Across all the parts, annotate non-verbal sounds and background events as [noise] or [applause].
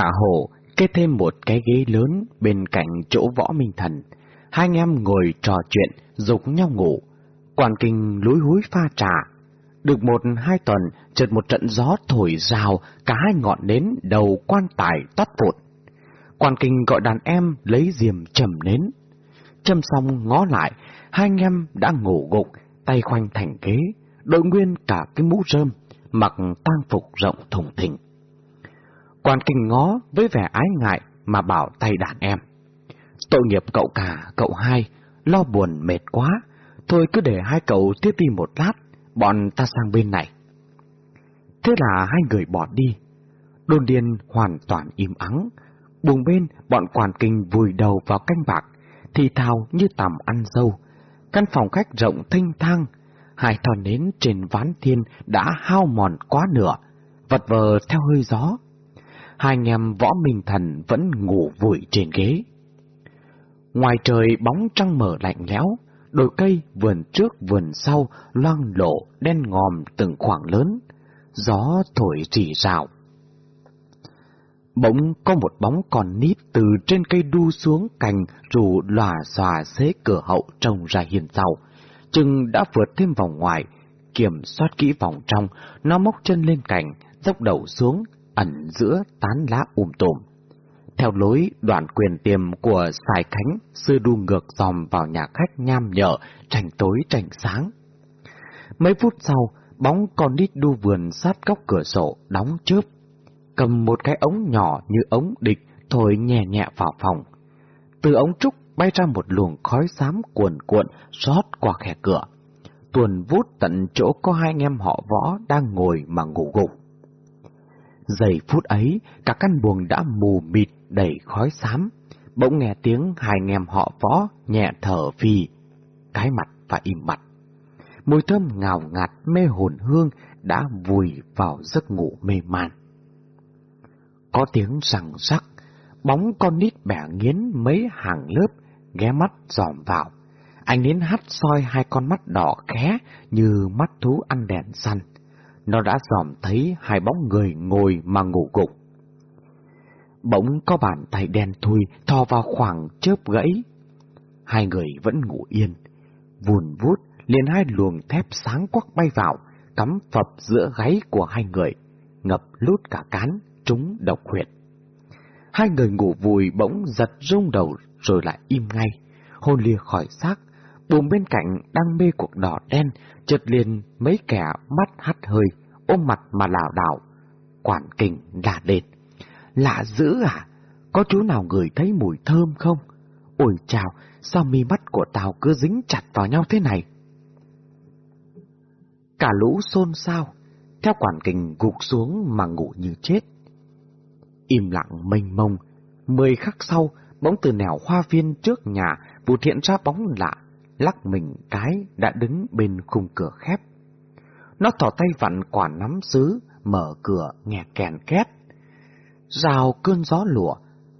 Cả hồ kê thêm một cái ghế lớn bên cạnh chỗ võ minh thần. Hai anh em ngồi trò chuyện, dục nhau ngủ. Quản kinh lúi húi pha trà. Được một hai tuần, chợt một trận gió thổi rào, cả hai ngọn nến đầu quan tài tắt vụt. Quan kinh gọi đàn em lấy diềm chầm nến. Châm xong ngó lại, hai anh em đã ngủ gục, tay khoanh thành ghế, đội nguyên cả cái mũ rơm, mặc tang phục rộng thùng thình. Quan kinh ngó với vẻ ái ngại mà bảo tay đàn em. Tội nghiệp cậu cả, cậu hai, lo buồn mệt quá, thôi cứ để hai cậu tiếp đi một lát, bọn ta sang bên này. Thế là hai người bỏ đi. Đồn điền hoàn toàn im ắng, buồng bên bọn quản kinh vùi đầu vào canh bạc, thì thào như tầm ăn dâu. Căn phòng khách rộng thanh thang, hai thòn nến trên ván thiên đã hao mòn quá nửa, vật vờ theo hơi gió. Hai anh em võ minh thần vẫn ngủ vùi trên ghế. Ngoài trời bóng trăng mở lạnh lẽo, đồi cây vườn trước vườn sau loang lộ đen ngòm từng khoảng lớn, gió thổi rỉ rào. Bỗng có một bóng còn nít từ trên cây đu xuống cành rủ lòa xòa xế cửa hậu trông ra hiền sau. Chừng đã vượt thêm vòng ngoài, kiểm soát kỹ vòng trong, nó móc chân lên cành, dốc đầu xuống, ẩn giữa tán lá um tùm. Theo lối đoạn quyền tiềm của Sài Khánh, sư đu ngược dòm vào nhà khách nham nhở, trành tối trành sáng. Mấy phút sau, bóng con nít đu vườn sát góc cửa sổ, đóng chớp. Cầm một cái ống nhỏ như ống địch, thổi nhẹ nhẹ vào phòng. Từ ống trúc bay ra một luồng khói xám cuồn cuộn rót qua khe cửa. Tuần vút tận chỗ có hai anh em họ võ đang ngồi mà ngủ gục. Giây phút ấy, cả căn buồng đã mù mịt đầy khói xám. Bỗng nghe tiếng hai anh em họ võ nhẹ thở phì, cái mặt và im mặt. Mùi thơm ngào ngạt mê hồn hương đã vùi vào giấc ngủ mê man. Có tiếng rằng rắc, bóng con nít bẻ nghiến mấy hàng lớp, ghé mắt dòm vào. Anh đến hắt soi hai con mắt đỏ khé như mắt thú ăn đèn săn. Nó đã dòm thấy hai bóng người ngồi mà ngủ gục. Bỗng có bàn tay đen thui thò vào khoảng chớp gãy. Hai người vẫn ngủ yên. Vùn vút liền hai luồng thép sáng quắc bay vào, cắm phập giữa gáy của hai người, ngập lút cả cán, trúng độc huyệt. Hai người ngủ vùi bỗng giật rung đầu rồi lại im ngay, hôn lìa khỏi xác, buồng bên cạnh đang mê cuộc đỏ đen, chợt liền mấy kẻ mắt hắt hơi, ôm mặt mà lảo đảo. Quản kình là đệt. Lạ dữ à? Có chú nào người thấy mùi thơm không? Ôi chào, sao mi mắt của tao cứ dính chặt vào nhau thế này? Cả lũ xôn xao, theo quản kình gục xuống mà ngủ như chết. Im lặng mênh mông, mười khắc sau, bỗng từ nẻo hoa viên trước nhà vụt hiện ra bóng lạ, lắc mình cái đã đứng bên khung cửa khép. Nó thỏ tay vặn quả nắm sứ, mở cửa nghe kèn két. Rào cơn gió lùa,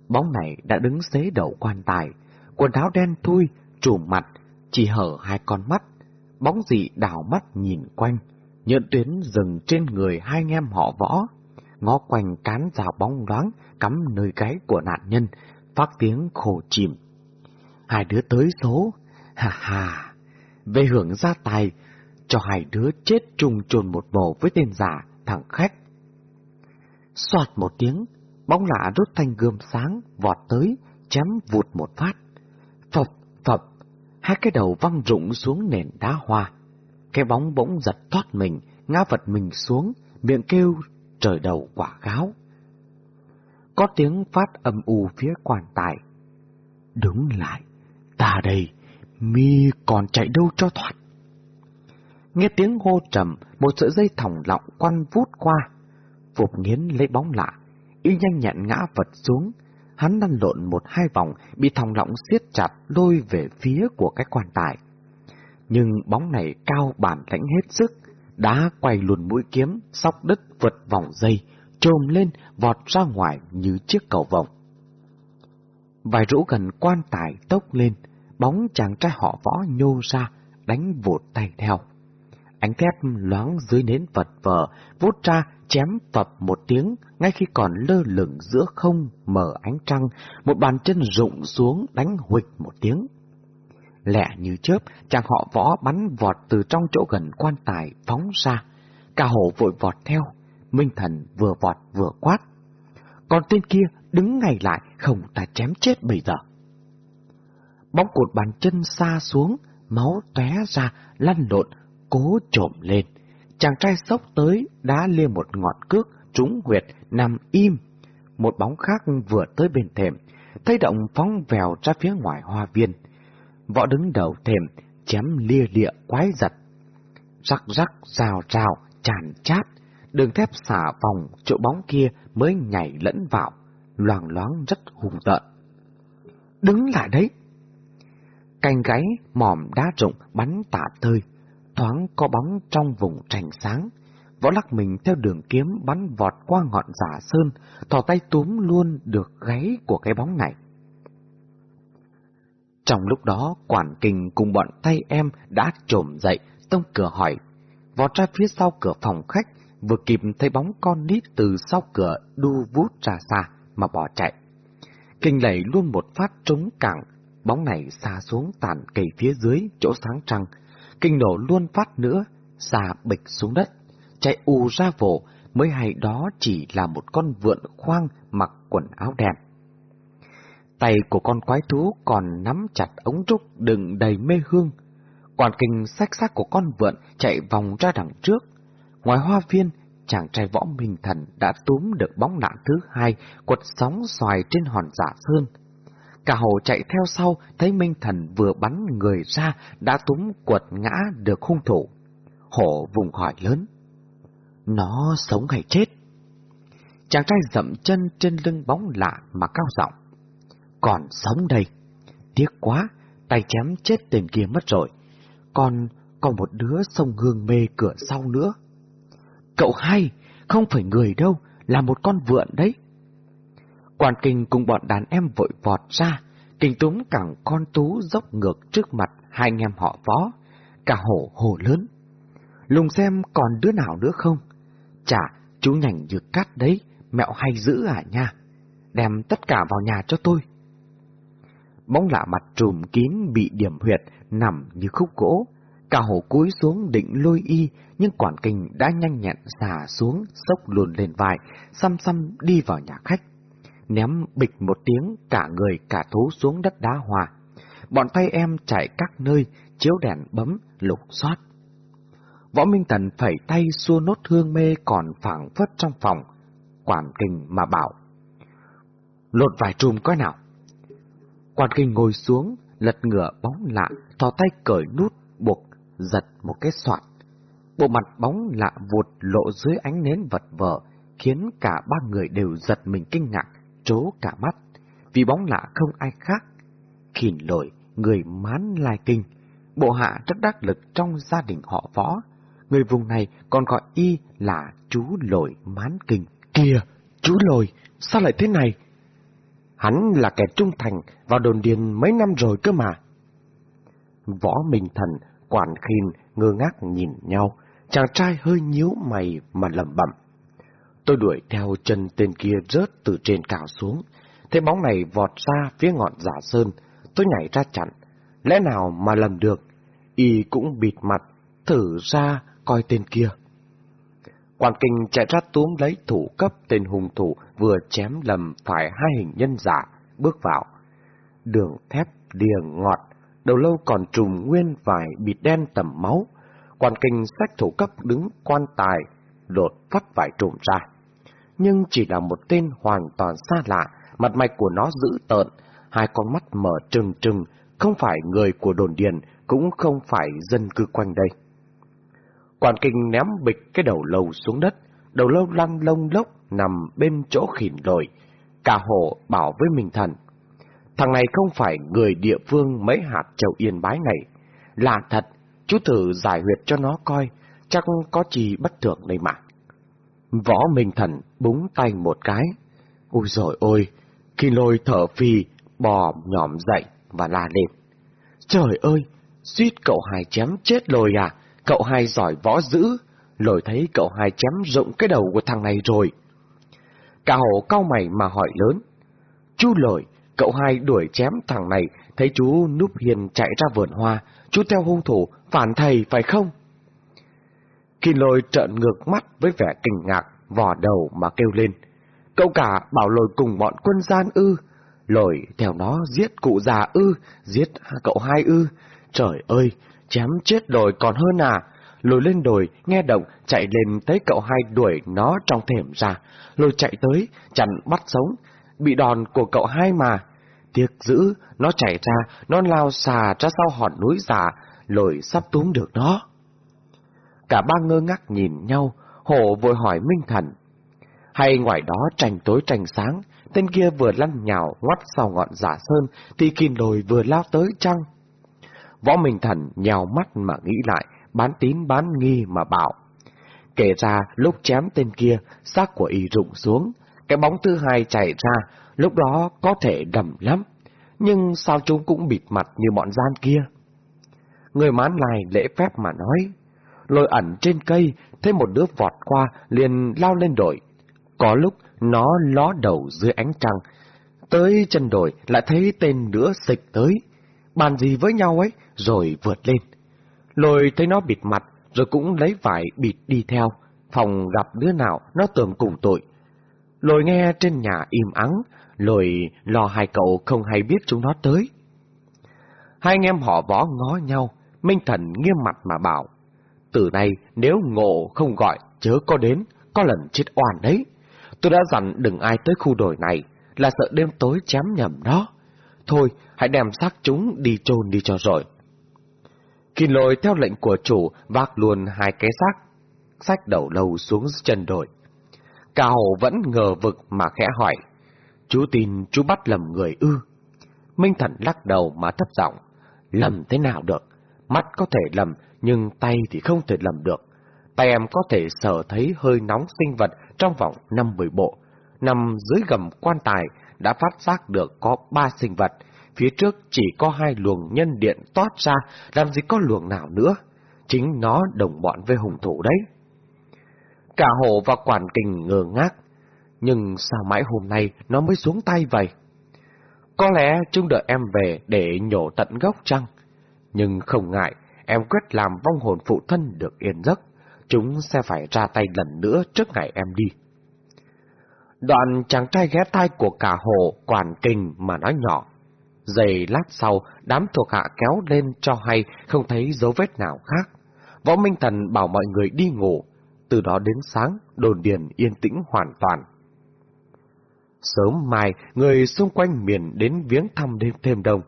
bóng này đã đứng xế đầu quan tài, quần áo đen thui, trùm mặt, chỉ hở hai con mắt, bóng dị đảo mắt nhìn quanh, nhợn tuyến dừng trên người hai anh em họ võ, ngó quanh cán rào bóng loáng cắm nơi gáy của nạn nhân, phát tiếng khổ chìm. Hai đứa tới số, ha ha, về hưởng gia tài, cho hai đứa chết trùng trồn một bầu với tên giả, thằng khách. Xoạt một tiếng, bóng lạ rút thanh gươm sáng, vọt tới, chém vụt một phát. Phập, phập, hai cái đầu văng rụng xuống nền đá hoa. Cái bóng bỗng giật thoát mình, ngã vật mình xuống, miệng kêu trời đầu quả gáo. Có tiếng phát âm u phía quan tài. Đứng lại, ta đây, mi còn chạy đâu cho thoát. Nghe tiếng hô trầm, một sợi dây thòng lọng quăn vút qua. Phục nghiến lấy bóng lạ, y nhanh nhẹn ngã vật xuống. Hắn lăn lộn một hai vòng, bị thòng lọng siết chặt lôi về phía của cái quan tài. Nhưng bóng này cao bản lãnh hết sức, đã quay luồn mũi kiếm, sóc đất vượt vòng dây, trồm lên, vọt ra ngoài như chiếc cầu vòng. Vài rũ gần quan tài tốc lên, bóng chàng trai họ võ nhô ra, đánh vụt tay theo. Ánh thép loáng dưới nến vật vờ, vút ra chém phập một tiếng, ngay khi còn lơ lửng giữa không mở ánh trăng, một bàn chân rụng xuống đánh huịch một tiếng. Lẹ như chớp, chàng họ võ bắn vọt từ trong chỗ gần quan tài phóng ra. Cả hổ vội vọt theo, Minh Thần vừa vọt vừa quát. Còn tên kia đứng ngay lại, không ta chém chết bây giờ. Bóng cột bàn chân xa xuống, máu tóe ra, lăn lộn, cố trộm lên. Chàng trai sốc tới, đá lên một ngọn cước, trúng huyệt, nằm im. Một bóng khác vừa tới bên thềm, thấy động phóng vèo ra phía ngoài hoa viên. Võ đứng đầu thềm, chém lia lịa quái giật. Rắc rắc, rào rào, tràn chát, đường thép xả vòng chỗ bóng kia mới nhảy lẫn vào, loàng loáng rất hùng tợn. Đứng lại đấy! Canh gáy, mỏm đá rụng bắn tả tơi, thoáng có bóng trong vùng trành sáng. Võ lắc mình theo đường kiếm bắn vọt qua ngọn giả sơn, thò tay túm luôn được gáy của cái bóng này. Trong lúc đó, quản kình cùng bọn tay em đã trồm dậy, tông cửa hỏi. Vọt ra phía sau cửa phòng khách, vừa kịp thấy bóng con nít từ sau cửa đu vút ra xa mà bỏ chạy. Kinh lẩy luôn một phát trúng cẳng, bóng này xa xuống tàn cây phía dưới chỗ sáng trăng, kinh nổ luôn phát nữa, xa bịch xuống đất, chạy ù ra vồ, mới hay đó chỉ là một con vượn khoang mặc quần áo đẹp Tay của con quái thú còn nắm chặt ống trúc đựng đầy mê hương. Quản kinh sách xác của con vượn chạy vòng ra đằng trước. Ngoài hoa viên, chàng trai võ minh thần đã túm được bóng nạn thứ hai quật sóng xoài trên hòn giả sơn. Cả hồ chạy theo sau, thấy Minh Thần vừa bắn người ra, đã túm quật ngã được hung thủ. Hổ vùng hỏi lớn. Nó sống hay chết? Chàng trai dậm chân trên lưng bóng lạ mà cao giọng. Còn sống đây. Tiếc quá, tay chém chết tên kia mất rồi. Còn còn một đứa sông hương mê cửa sau nữa. Cậu hai, không phải người đâu, là một con vượn đấy. Quan kinh cùng bọn đàn em vội vọt ra, kinh túm cẳng con tú dốc ngược trước mặt hai anh em họ võ, cả hổ hổ lớn. Lùng xem còn đứa nào nữa không? Chả, chú nhảnh như cắt đấy, mẹo hay giữ à nha. Đem tất cả vào nhà cho tôi. Bóng lạ mặt trùm kín bị điểm huyệt, nằm như khúc gỗ. Cả hổ cúi xuống định lôi y, nhưng quản kinh đã nhanh nhẹn xả xuống, sốc luồn lên vai, xăm xăm đi vào nhà khách ném bịch một tiếng cả người cả thú xuống đất đá hòa. Bọn tay em chạy các nơi, chiếu đèn bấm, lục soát. Võ Minh Tần phẩy tay xua nốt hương mê còn phảng phất trong phòng, quản kinh mà bảo. Lột vài trùm coi nào. Quản kinh ngồi xuống, lật ngửa bóng lạ, thò tay cởi nút, buộc, giật một cái soạt. Bộ mặt bóng lạ vụt lộ dưới ánh nến vật vờ, khiến cả ba người đều giật mình kinh ngạc, trố cả mắt, vì bóng lạ không ai khác. Khỉn lội, người mán lai kinh, bộ hạ rất đắc lực trong gia đình họ võ. Người vùng này còn gọi y là chú lội mán kinh. Kìa, chú lội, sao lại thế này? Hắn là kẻ trung thành vào đồn điền mấy năm rồi cơ mà. Võ Minh Thần, quản khìn, ngơ ngác nhìn nhau, chàng trai hơi nhíu mày mà lẩm bẩm. Tôi đuổi theo chân tên kia rớt từ trên cao xuống. thế bóng này vọt ra phía ngọn giả sơn, tôi nhảy ra chặn. Lẽ nào mà lầm được? Y cũng bịt mặt, thử ra coi tên kia. Quan kinh chạy ra túm lấy thủ cấp tên hung thủ vừa chém lầm phải hai hình nhân giả, bước vào. Đường thép đìa ngọt, đầu lâu còn trùm nguyên vải bịt đen tầm máu. Quan kinh sách thủ cấp đứng quan tài, lột phát vải trùm ra. Nhưng chỉ là một tên hoàn toàn xa lạ, mặt mày của nó dữ tợn, hai con mắt mở trừng trừng, không phải người của đồn điền, cũng không phải dân cư quanh đây. Quản kinh ném bịch cái đầu lâu xuống đất, đầu lâu lăn lông lốc nằm bên chỗ khỉn lồi. Cả hộ bảo với mình thần, thằng này không phải người địa phương mấy hạt châu yên bái này. Là thật, chú thử giải huyệt cho nó coi, chắc có gì bất thường đây mà. Võ Minh Thần búng tay một cái. Ôi rồi ôi, khi lôi thở phì, bò nhòm dậy và la lên. Trời ơi, suýt cậu hai chém chết lôi à, cậu hai giỏi võ dữ, lôi thấy cậu hai chém rụng cái đầu của thằng này rồi. Cả hổ cau mày mà hỏi lớn. Chú lôi, cậu hai đuổi chém thằng này, thấy chú núp hiền chạy ra vườn hoa, chú theo hung thủ, phản thầy phải không? Kỳ lôi trợn ngược mắt với vẻ kinh ngạc, vò đầu mà kêu lên. Cậu cả bảo lồi cùng bọn quân gian ư, lồi theo nó giết cụ già ư, giết cậu hai ư. Trời ơi, chém chết lôi còn hơn à. Lồi lên đồi, nghe động, chạy lên thấy cậu hai đuổi nó trong thềm ra. Lồi chạy tới, chặn bắt sống, bị đòn của cậu hai mà. Tiếc dữ, nó chạy ra, nó lao xà ra sau hòn núi già, lồi sắp túm được nó. Cả ba ngơ ngác nhìn nhau, hổ vội hỏi Minh Thần. Hay ngoài đó tranh tối tranh sáng, tên kia vừa lăn nhào ngoắt sau ngọn giả sơn, thì kim lồi vừa lao tới chăng? Võ Minh Thần nhào mắt mà nghĩ lại, bán tín bán nghi mà bảo. Kể ra lúc chém tên kia, xác của y rụng xuống, cái bóng thứ hai chạy ra, lúc đó có thể đầm lắm, nhưng sao chúng cũng bịt mặt như bọn gian kia? Người mán lại lễ phép mà nói, lôi ẩn trên cây, thấy một đứa vọt qua, liền lao lên đồi. Có lúc nó ló đầu dưới ánh trăng, tới chân đồi lại thấy tên nữa xịch tới, bàn gì với nhau ấy, rồi vượt lên. Lôi thấy nó bịt mặt, rồi cũng lấy vải bịt đi theo, phòng gặp đứa nào nó tưởng cùng tội. Lôi nghe trên nhà im ắng, lôi lo hai cậu không hay biết chúng nó tới. Hai anh em họ võ ngó nhau, Minh Thần nghiêm mặt mà bảo, từ nay nếu ngộ không gọi, chớ có đến, có lần chết oan đấy. Tôi đã dặn đừng ai tới khu đồi này, là sợ đêm tối chém nhầm đó. Thôi, hãy đem xác chúng đi chôn đi cho rồi. Kinh lôi theo lệnh của chủ vác luôn hai cái xác, sách đầu lâu xuống chân đồi. cao hồ vẫn ngờ vực mà khẽ hỏi. Chú tin chú bắt lầm người ư. Minh Thần lắc đầu mà thấp giọng. Lầm thế nào được? Mắt có thể lầm, nhưng tay thì không thể làm được. Tay em có thể sở thấy hơi nóng sinh vật trong vòng năm mười bộ. Nằm dưới gầm quan tài đã phát giác được có ba sinh vật, phía trước chỉ có hai luồng nhân điện toát ra, làm gì có luồng nào nữa. Chính nó đồng bọn với hùng thủ đấy. Cả hồ và quản kình ngờ ngác, nhưng sao mãi hôm nay nó mới xuống tay vậy? Có lẽ chúng đợi em về để nhổ tận gốc chăng? Nhưng không ngại, em quyết làm vong hồn phụ thân được yên giấc, chúng sẽ phải ra tay lần nữa trước ngày em đi. Đoạn chàng trai ghé tai của cả hồ quản kình mà nói nhỏ. Giày lát sau, đám thuộc hạ kéo lên cho hay không thấy dấu vết nào khác. Võ Minh Thần bảo mọi người đi ngủ, từ đó đến sáng, đồn điền yên tĩnh hoàn toàn. Sớm mai, người xung quanh miền đến viếng thăm đêm thêm đông.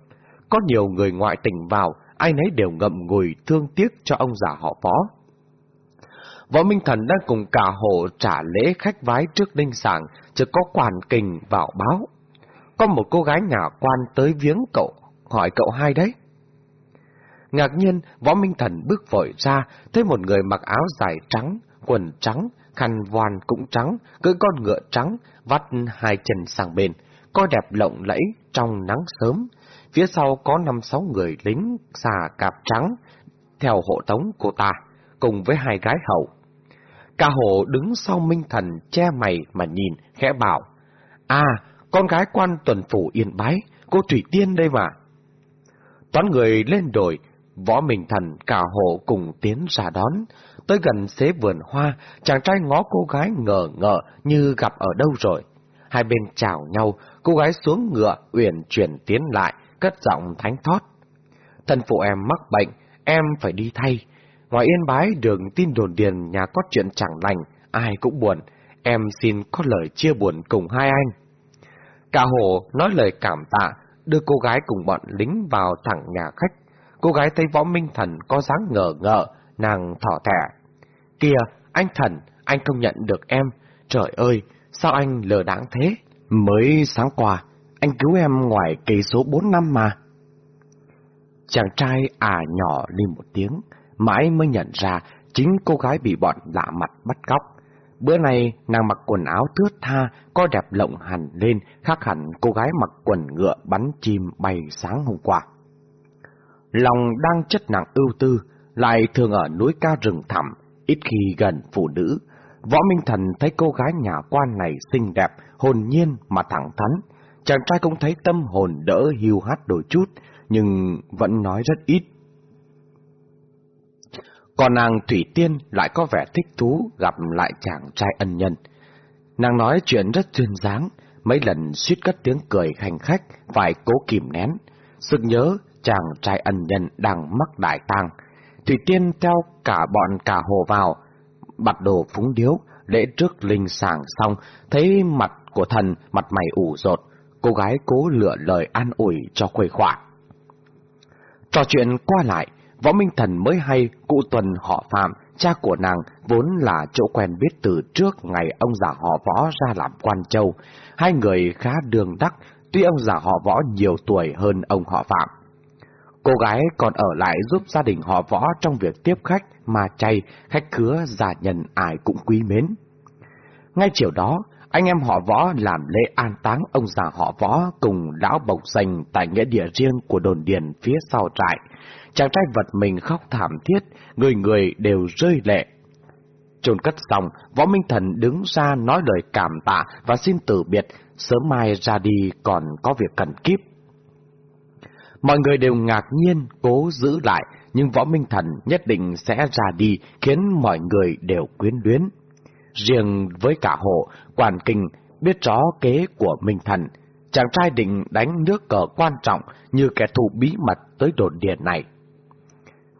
Có nhiều người ngoại tỉnh vào, ai nấy đều ngậm ngùi thương tiếc cho ông già họ phó. Võ Minh Thần đang cùng cả hộ trả lễ khách vái trước đinh sàng, chợt có quản kình vào báo. Có một cô gái nhà quan tới viếng cậu, hỏi cậu hai đấy. Ngạc nhiên, Võ Minh Thần bước vội ra, thấy một người mặc áo dài trắng, quần trắng, khăn voan cũng trắng, cưỡi con ngựa trắng, vắt hai chân sang bên, coi đẹp lộng lẫy trong nắng sớm. Phía sau có năm sáu người lính xà cạp trắng, theo hộ tống cô ta, cùng với hai gái hậu. ca hộ đứng sau Minh Thần che mày mà nhìn, khẽ bảo, À, con gái quan tuần phủ yên bái, cô Thủy Tiên đây mà. Toán người lên đồi, võ Minh Thần cả hộ cùng tiến ra đón, Tới gần xế vườn hoa, chàng trai ngó cô gái ngờ ngợ như gặp ở đâu rồi. Hai bên chào nhau, cô gái xuống ngựa, uyển chuyển tiến lại, cất giọng thánh thót. Thân phụ em mắc bệnh, em phải đi thay. Ngoài yên bái đường tin đồn điền nhà có chuyện chẳng lành, ai cũng buồn. Em xin có lời chia buồn cùng hai anh. Cả hồ nói lời cảm tạ, đưa cô gái cùng bọn lính vào thẳng nhà khách. Cô gái thấy võ minh thần có dáng ngờ ngợ, nàng thỏ thẻ. Kìa, anh thần, anh không nhận được em. Trời ơi, sao anh lờ đáng thế? Mới sáng qua, anh cứu em ngoài cây số bốn năm mà. Chàng trai à nhỏ lên một tiếng, mãi mới nhận ra chính cô gái bị bọn lạ mặt bắt cóc. Bữa nay nàng mặc quần áo thướt tha, có đẹp lộng hẳn lên, khác hẳn cô gái mặc quần ngựa bắn chim bay sáng hôm qua. Lòng đang chất nặng ưu tư, lại thường ở núi cao rừng thẳm, ít khi gần phụ nữ. Võ Minh Thần thấy cô gái nhà quan này xinh đẹp, hồn nhiên mà thẳng thắn. Chàng trai cũng thấy tâm hồn đỡ hiu hắt đôi chút, nhưng vẫn nói rất ít. Còn nàng Thủy Tiên lại có vẻ thích thú gặp lại chàng trai ân nhân. Nàng nói chuyện rất duyên dáng, mấy lần suýt cất tiếng cười hành khách, phải cố kìm nén. Sực nhớ chàng trai ân nhân đang mắc đại tang. Thủy Tiên theo cả bọn cả hồ vào, bặt đồ phúng điếu, lễ trước linh sàng xong, thấy mặt của thần mặt mày ủ rột, cô gái cố lựa lời an ủi cho khuây khỏa. Trò chuyện qua lại, Võ Minh Thần mới hay cụ Tuần họ Phạm, cha của nàng, vốn là chỗ quen biết từ trước ngày ông già họ võ ra làm quan châu. Hai người khá đường đắc, tuy ông già họ võ nhiều tuổi hơn ông họ Phạm. Cô gái còn ở lại giúp gia đình họ võ trong việc tiếp khách, mà chay, khách khứa, gia nhân ai cũng quý mến. Ngay chiều đó, anh em họ võ làm lễ an táng ông già họ võ cùng lão bộc danh tại nghĩa địa riêng của đồn điền phía sau trại. Chàng trai vật mình khóc thảm thiết, người người đều rơi lệ. Trồn cất xong, võ minh thần đứng ra nói lời cảm tạ và xin từ biệt, sớm mai ra đi còn có việc cần kíp. Mọi người đều ngạc nhiên, cố giữ lại, nhưng võ minh thần nhất định sẽ ra đi, khiến mọi người đều quyến luyến. Riêng với cả hộ, quản kinh biết rõ kế của Minh Thần, chàng trai định đánh nước cờ quan trọng như kẻ thù bí mật tới đồn điện này.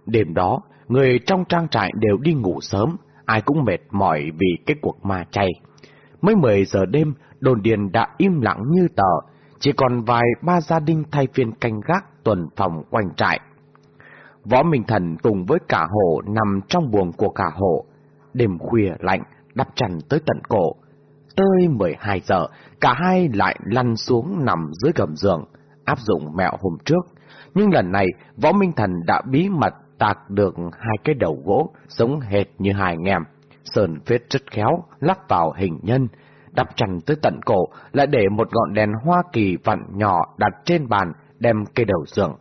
Đêm đó, người trong trang trại đều đi ngủ sớm, ai cũng mệt mỏi vì cái cuộc ma chay. Mới 10 giờ đêm, đồn điền đã im lặng như tờ, chỉ còn vài ba gia đình thay phiên canh gác tuần phòng quanh trại. Võ Minh Thần cùng với cả hộ nằm trong buồng của cả hộ. Đêm khuya lạnh, đắp chăn tới tận cổ. Tới 12 giờ, cả hai lại lăn xuống nằm dưới gầm giường, áp dụng mẹo hôm trước. Nhưng lần này, Võ Minh Thần đã bí mật tạc được hai cái đầu gỗ, giống hệt như hai ngèm. Sơn phết rất khéo, lắp vào hình nhân, đắp chăn tới tận cổ, lại để một ngọn đèn Hoa Kỳ vặn nhỏ đặt trên bàn, đem cây đầu giường.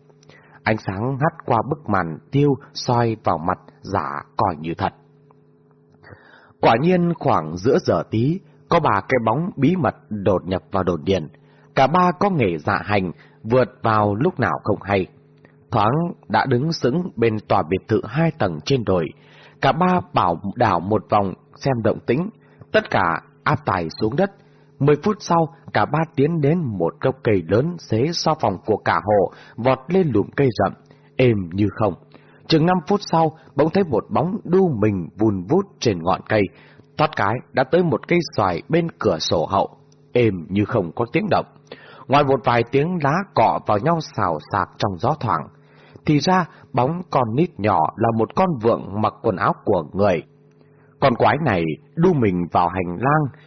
Ánh sáng hắt qua bức màn tiêu, soi vào mặt, giả coi như thật. Quả nhiên khoảng giữa giờ tí, có ba cái bóng bí mật đột nhập vào đồn điện. Cả ba có nghề dạ hành, vượt vào lúc nào không hay. Thoáng đã đứng sững bên tòa biệt thự hai tầng trên đồi. Cả ba bảo đảo một vòng xem động tĩnh, tất cả áp tài xuống đất. Mười phút sau, cả ba tiến đến một gốc cây lớn xế so phòng của cả hộ, vọt lên lùm cây rậm, êm như không. Chừng năm phút sau, bỗng thấy một bóng đu mình vùn vút trên ngọn cây, thoát cái đã tới một cây xoài bên cửa sổ hậu, êm như không có tiếng động. Ngoài một vài tiếng lá cọ vào nhau xào xạc trong gió thoảng, thì ra bóng con nít nhỏ là một con vượng mặc quần áo của người. Con quái này đu mình vào hành lang,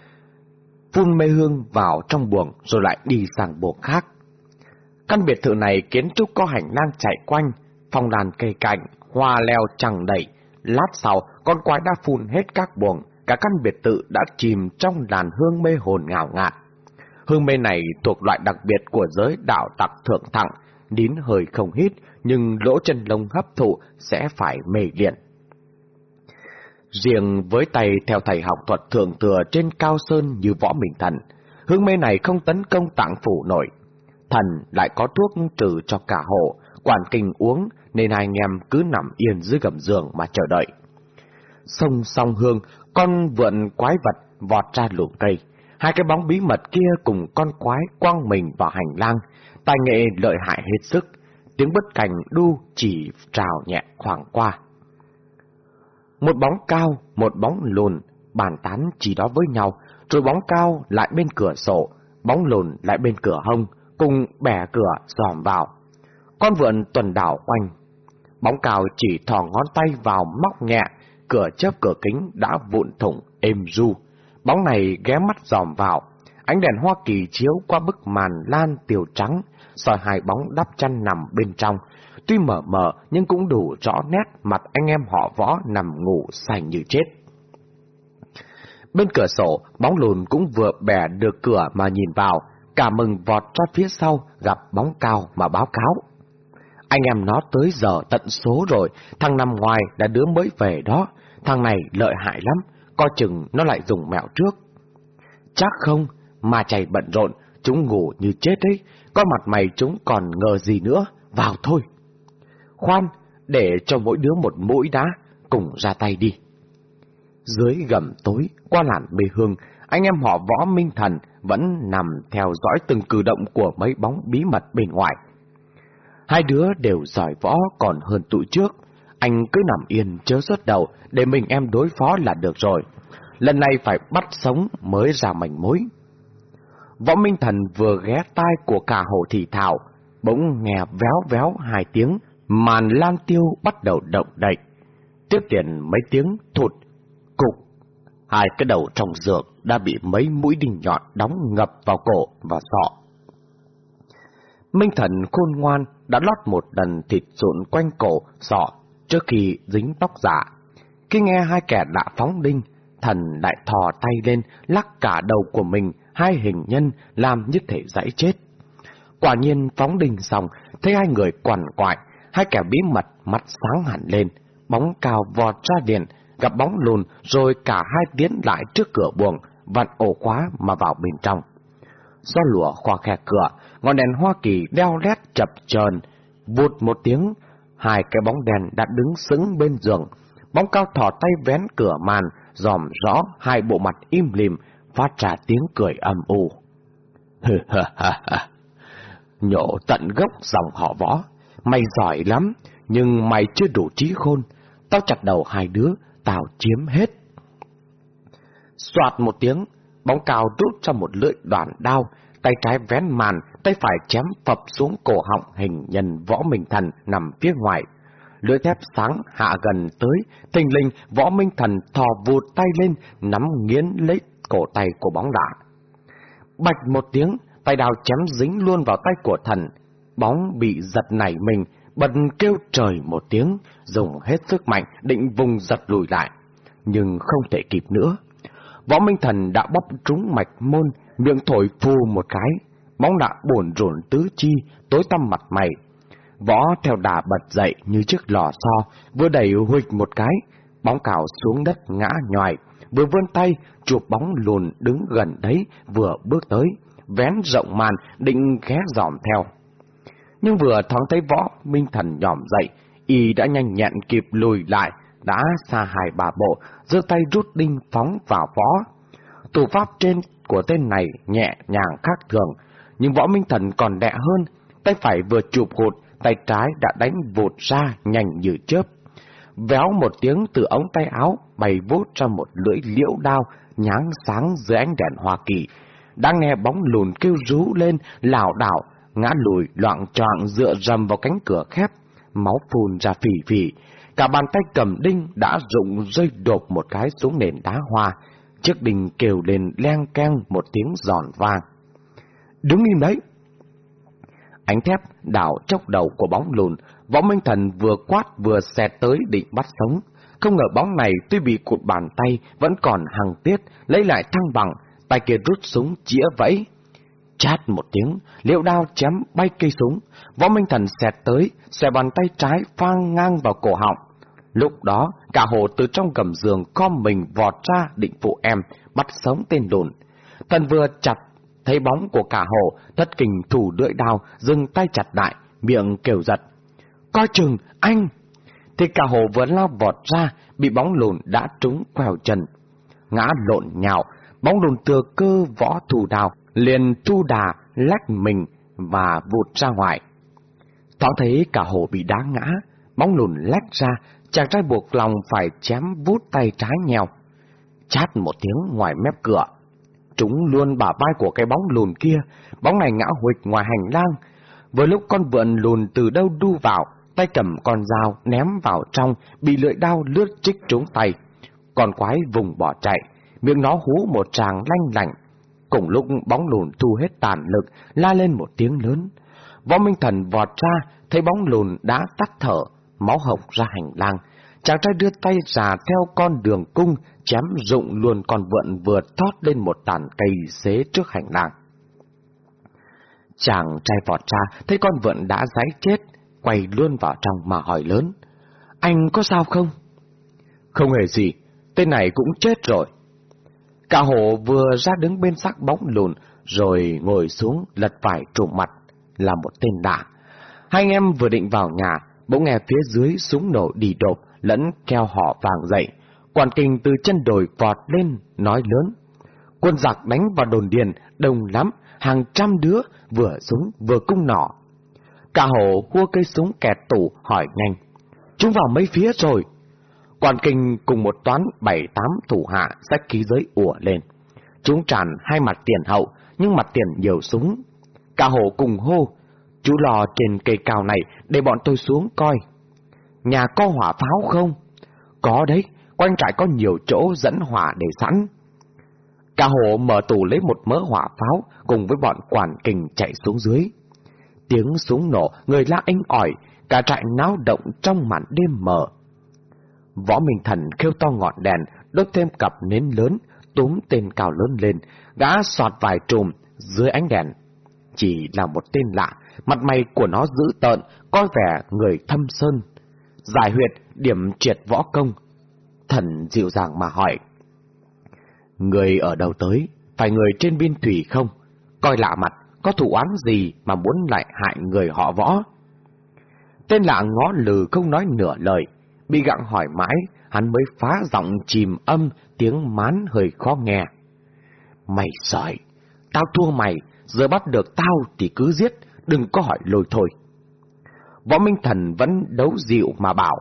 phun mê hương vào trong buồng rồi lại đi sang buồng khác. Căn biệt thự này kiến trúc có hành lang chạy quanh, phong đàn cây cạnh, hoa leo chẳng đẩy. Lát sau, con quái đã phun hết các buồng, cả căn biệt thự đã chìm trong làn hương mê hồn ngào ngạt. Hương mê này thuộc loại đặc biệt của giới đạo tặc thượng thặng, nín hơi không hít, nhưng lỗ chân lông hấp thụ sẽ phải mê điện. Riêng với tay theo thầy học thuật thượng thừa trên cao sơn như võ minh thần, hương mê này không tấn công tạng phủ nổi. Thần lại có thuốc trừ cho cả hộ, quản kinh uống nên hai anh em cứ nằm yên dưới gầm giường mà chờ đợi. Sông song hương, con vượn quái vật vọt ra luồng cây. Hai cái bóng bí mật kia cùng con quái quăng mình vào hành lang, tài nghệ lợi hại hết sức, tiếng bất cảnh đu chỉ trào nhẹ khoảng qua. Một bóng cao, một bóng lùn, bàn tán chỉ đó với nhau, rồi bóng cao lại bên cửa sổ, bóng lùn lại bên cửa hông, cùng bẻ cửa dòm vào. Con vượn tuần đảo quanh. Bóng cào chỉ thò ngón tay vào móc nhẹ, cửa chớp cửa kính đã vụn thủng êm du. Bóng này ghé mắt dòm vào, ánh đèn Hoa Kỳ chiếu qua bức màn lan tiểu trắng, soi hai bóng đắp chăn nằm bên trong. Tuy mờ mờ nhưng cũng đủ rõ nét mặt anh em họ võ nằm ngủ say như chết. Bên cửa sổ, bóng lùn cũng vừa bẻ được cửa mà nhìn vào, cả mừng vọt ra phía sau gặp bóng cao mà báo cáo. Anh em nó tới giờ tận số rồi, thằng nằm ngoài là đứa mới về đó, thằng này lợi hại lắm, coi chừng nó lại dùng mẹo trước. Chắc không, mà chạy bận rộn, chúng ngủ như chết đấy, có mặt mày chúng còn ngờ gì nữa, vào thôi. Khoan, để cho mỗi đứa một mũi đá, cùng ra tay đi. Dưới gầm tối, qua làn bê hương, anh em họ võ minh thần vẫn nằm theo dõi từng cử động của mấy bóng bí mật bên ngoài. Hai đứa đều giỏi võ còn hơn tụi trước. Anh cứ nằm yên chớ xuất đầu để mình em đối phó là được rồi. Lần này phải bắt sống mới ra mảnh mối. Võ Minh Thần vừa ghé tai của cả hồ thị thảo, bỗng nghe véo véo hai tiếng, màn lan tiêu bắt đầu động đậy. Tiếp tiền mấy tiếng thụt, cục, hai cái đầu trong giường đã bị mấy mũi đinh nhọn đóng ngập vào cổ và sọ. Minh Thần khôn ngoan đã lót một lần thịt rụn quanh cổ, sọ, trước khi dính tóc giả. Khi nghe hai kẻ đã phóng đinh, thần lại thò tay lên, lắc cả đầu của mình, hai hình nhân làm như thể dãy chết. Quả nhiên phóng đinh xong, thấy hai người quằn quại, hai kẻ bí mật mắt sáng hẳn lên, bóng cao vọt ra điện, gặp bóng lùn rồi cả hai tiến lại trước cửa buồng, vặn ổ khóa mà vào bên trong. Do lụa khoa khe cửa, ngọn đèn Hoa Kỳ đeo lét chập chờn, vụt một tiếng, hai cái bóng đèn đã đứng sững bên giường, bóng cao thỏ tay vén cửa màn, dòm rõ hai bộ mặt im lìm, phát ra tiếng cười âm u. Nhổ tận gốc dòng họ võ, mày giỏi lắm, nhưng mày chưa đủ trí khôn, tao chặt đầu hai đứa, tao chiếm hết. Soạt một tiếng, bóng cao rút ra một lưỡi đoạn đao, tay trái vén màn, tay phải chém phập xuống cổ họng hình nhân võ minh thần nằm phía ngoài. Lưỡi thép sáng hạ gần tới, tình linh võ minh thần thò vụt tay lên, nắm nghiến lấy cổ tay của bóng đả. Bạch một tiếng, tay đào chém dính luôn vào tay của thần. Bóng bị giật nảy mình, bật kêu trời một tiếng, dùng hết sức mạnh định vùng giật lùi lại. Nhưng không thể kịp nữa. Võ Minh Thần đã bóp trúng mạch môn, miệng thổi phù một cái. Bóng đã bổn rộn tứ chi, tối tăm mặt mày. Võ theo đà bật dậy như chiếc lò xo, vừa đẩy huịch một cái, bóng cào xuống đất ngã nhòi, vừa vươn tay, chụp bóng lùn đứng gần đấy, vừa bước tới, vén rộng màn, định ghé dòm theo. Nhưng vừa thoáng thấy võ, Minh Thần nhòm dậy, y đã nhanh nhẹn kịp lùi lại, đã xa hài bà bộ, giơ tay rút đinh phóng vào võ. Tù pháp trên của tên này nhẹ nhàng khác thường, nhưng võ minh thần còn đẹ hơn, tay phải vừa chụp hụt, tay trái đã đánh vụt ra nhanh như chớp. Véo một tiếng từ ống tay áo, bày vút ra một lưỡi liễu đao, nháng sáng dưới ánh đèn Hoa Kỳ. Đang nghe bóng lùn kêu rú lên, lảo đảo, ngã lùi loạn choạng dựa rầm vào cánh cửa khép, máu phun ra phỉ phỉ. Cả bàn tay cầm đinh đã rụng rơi đột một cái xuống nền đá hoa, chiếc đinh kêu lên len keng một tiếng giòn vang. Đứng im đấy! Ánh thép đảo chốc đầu của bóng lùn, võ minh thần vừa quát vừa xẹt tới định bắt sống. Không ngờ bóng này tuy bị cụt bàn tay vẫn còn hằng tiết, lấy lại thăng bằng, tay kia rút súng chĩa vẫy. Chát một tiếng, liệu đao chém bay cây súng, võ minh thần xẹt tới, xòe bàn tay trái phang ngang vào cổ họng. Lúc đó, cả hồ từ trong gầm giường com mình vọt ra định phụ em, bắt sống tên đồn. Thần vừa chặt, thấy bóng của cả hồ, thất kình thủ lưỡi đao, dừng tay chặt lại, miệng kêu giật. Coi chừng, anh! Thì cả hồ vừa lao vọt ra, bị bóng lùn đã trúng quèo chân. Ngã lộn nhào, bóng lùn thừa cơ võ thủ đào, liền thu đà, lách mình và vụt ra ngoài. Thoáng thấy cả hồ bị đá ngã, bóng lùn lách ra, chàng trai buộc lòng phải chém vút tay trái nhèo. Chát một tiếng ngoài mép cửa. Trúng luôn bả vai của cái bóng lùn kia, bóng này ngã huịch ngoài hành lang. Vừa lúc con vượn lùn từ đâu đu vào, tay cầm con dao ném vào trong, bị lưỡi đao lướt trích trúng tay. Con quái vùng bỏ chạy, miệng nó hú một tràng lanh lạnh. Cùng lúc bóng lùn thu hết tàn lực, la lên một tiếng lớn. Võ Minh Thần vọt ra, thấy bóng lùn đã tắt thở, máu hộc ra hành lang. Chàng trai đưa tay ra theo con đường cung, chém rụng luôn con vượn vừa thoát lên một tàn cây xế trước hành lang. Chàng trai vọt ra, thấy con vượn đã giấy chết, quay luôn vào trong mà hỏi lớn. Anh có sao không? Không hề gì, tên này cũng chết rồi. Cả hộ vừa ra đứng bên xác bóng lùn, rồi ngồi xuống lật vải trùm mặt, là một tên lạ. Hai anh em vừa định vào nhà, bỗng nghe phía dưới súng nổ đi đột, lẫn keo họ vàng dậy. Quản kinh từ chân đồi vọt lên, nói lớn. Quân giặc đánh vào đồn điền, đông lắm, hàng trăm đứa, vừa súng vừa cung nỏ. Cả hộ hua cây súng kẹt tủ, hỏi nhanh. Chúng vào mấy phía rồi. Quản kinh cùng một toán bảy tám thủ hạ sách ký giới ủa lên. Chúng tràn hai mặt tiền hậu, nhưng mặt tiền nhiều súng. Cả hộ cùng hô, chú lò trên cây cao này để bọn tôi xuống coi. Nhà có hỏa pháo không? Có đấy, quanh trại có nhiều chỗ dẫn hỏa để sẵn. Cả hộ mở tủ lấy một mớ hỏa pháo cùng với bọn quản kình chạy xuống dưới. Tiếng súng nổ, người la anh ỏi, cả trại náo động trong màn đêm mờ. Võ Minh Thần kêu to ngọn đèn, đốt thêm cặp nến lớn, túm tên cao lớn lên, gã sọt vài trùm dưới ánh đèn. Chỉ là một tên lạ, mặt mày của nó dữ tợn, có vẻ người thâm sơn. Giải huyệt, điểm triệt võ công. Thần dịu dàng mà hỏi. Người ở đâu tới, phải người trên biên thủy không? Coi lạ mặt, có thủ án gì mà muốn lại hại người họ võ? Tên lạ ngó lừ không nói nửa lời, bị gặng hỏi mãi, hắn mới phá giọng chìm âm, tiếng mán hơi khó nghe. Mày giỏi, tao thua mày, giờ bắt được tao thì cứ giết, đừng có hỏi lôi thôi. Võ Minh Thần vẫn đấu dịu mà bảo,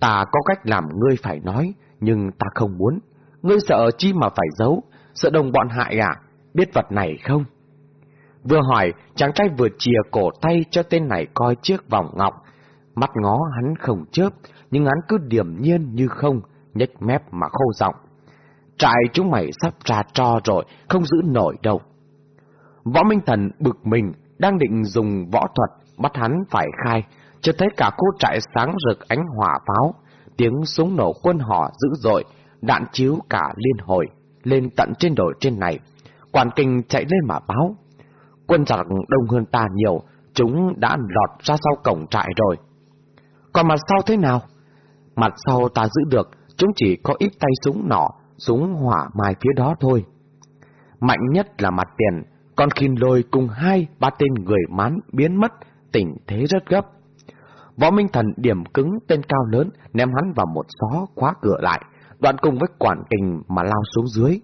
ta có cách làm ngươi phải nói, nhưng ta không muốn. Ngươi sợ chi mà phải giấu, sợ đồng bọn hại à, biết vật này không? Vừa hỏi, chàng trai vừa chìa cổ tay cho tên này coi chiếc vòng ngọc. Mắt ngó hắn không chớp, nhưng hắn cứ điềm nhiên như không, nhếch mép mà khô giọng. Trại chúng mày sắp ra trò rồi, không giữ nổi đâu. Võ Minh Thần bực mình, đang định dùng võ thuật bắt hắn phải khai, chợt thấy cả khu trại sáng rực ánh hỏa pháo, tiếng súng nổ quân họ dữ dội, đạn chiếu cả liên hồi, lên tận trên đồi trên này. Quản kinh chạy lên mà báo. Quân giặc đông hơn ta nhiều, chúng đã lọt ra sau cổng trại rồi. Còn mặt sau thế nào? Mặt sau ta giữ được, chúng chỉ có ít tay súng nỏ, súng hỏa mai phía đó thôi. Mạnh nhất là mặt tiền, con khìn lôi cùng hai ba tên người mán biến mất, tình thế rất gấp. Võ Minh Thần điểm cứng tên cao lớn, ném hắn vào một xó khóa cửa lại, đoạn cùng với quản kình mà lao xuống dưới.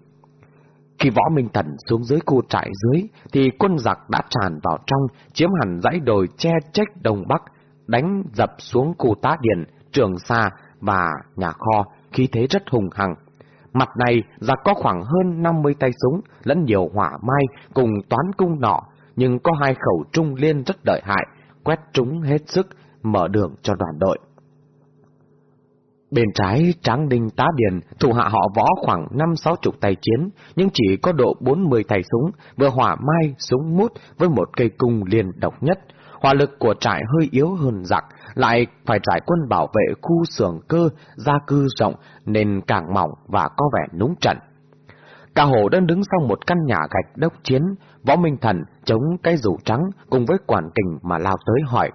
Khi Võ Minh Thần xuống dưới khu trại dưới, thì quân giặc đã tràn vào trong, chiếm hẳn dãy đồi che trách Đông Bắc, đánh dập xuống khu tá điền, trường xa và nhà kho, khí thế rất hùng hằng. Mặt này giặc có khoảng hơn 50 tay súng, lẫn nhiều hỏa mai cùng toán cung nọ, nhưng có hai khẩu trung liên rất đợi hại, quét trúng hết sức, mở đường cho đoàn đội. Bên trái tráng đinh tá điền, thủ hạ họ võ khoảng năm sáu chục tay chiến, nhưng chỉ có độ bốn mươi tay súng, vừa hỏa mai, súng mút với một cây cung liền độc nhất. Hỏa lực của trại hơi yếu hơn giặc, lại phải trải quân bảo vệ khu xưởng cơ, gia cư rộng nên càng mỏng và có vẻ núng trận. Cả hồ đang đứng sau một căn nhà gạch đốc chiến, võ minh thần chống cái rủ trắng cùng với quản kình mà lao tới hỏi.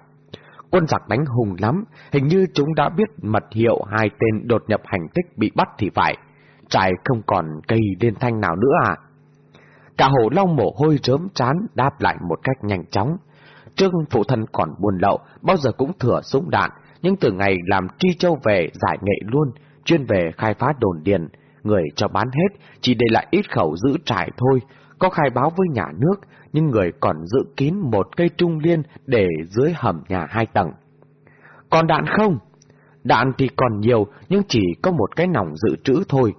Quân giặc đánh hùng lắm, hình như chúng đã biết mật hiệu hai tên đột nhập hành tích bị bắt thì phải. Trại không còn cây liên thanh nào nữa à? Cả hồ lau mồ hôi rớm chán đáp lại một cách nhanh chóng. Trước phụ thân còn buồn lậu, bao giờ cũng thừa súng đạn, nhưng từ ngày làm tri châu về giải nghệ luôn, chuyên về khai phá đồn điền, người cho bán hết, chỉ để lại ít khẩu giữ trại thôi, có khai báo với nhà nước, nhưng người còn giữ kín một cây trung liên để dưới hầm nhà hai tầng. Còn đạn không? Đạn thì còn nhiều, nhưng chỉ có một cái nòng dự trữ thôi.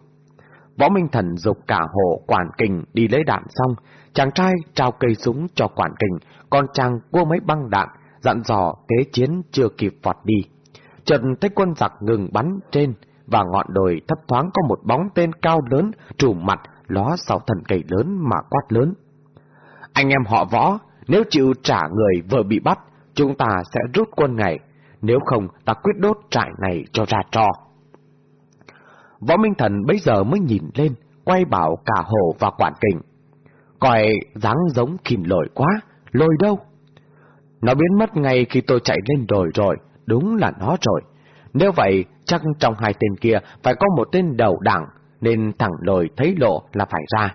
Võ Minh Thần dục cả hộ quản kình đi lấy đạn xong, chàng trai trao cây súng cho quản kình, còn chàng cua mấy băng đạn, dặn dò kế chiến chưa kịp vọt đi. Chợt thấy quân giặc ngừng bắn trên, và ngọn đồi thấp thoáng có một bóng tên cao lớn, trùm mặt, ló sau thần cây lớn mà quát lớn. Anh em họ võ, nếu chịu trả người vừa bị bắt, chúng ta sẽ rút quân ngày, nếu không ta quyết đốt trại này cho ra trò. Võ Minh Thần bây giờ mới nhìn lên, quay bảo cả hồ và quản kình. Coi dáng giống kìm lội quá, lôi đâu? Nó biến mất ngay khi tôi chạy lên đồi rồi, đúng là nó rồi. Nếu vậy, chắc trong hai tên kia phải có một tên đầu đảng, nên thẳng lồi thấy lộ là phải ra.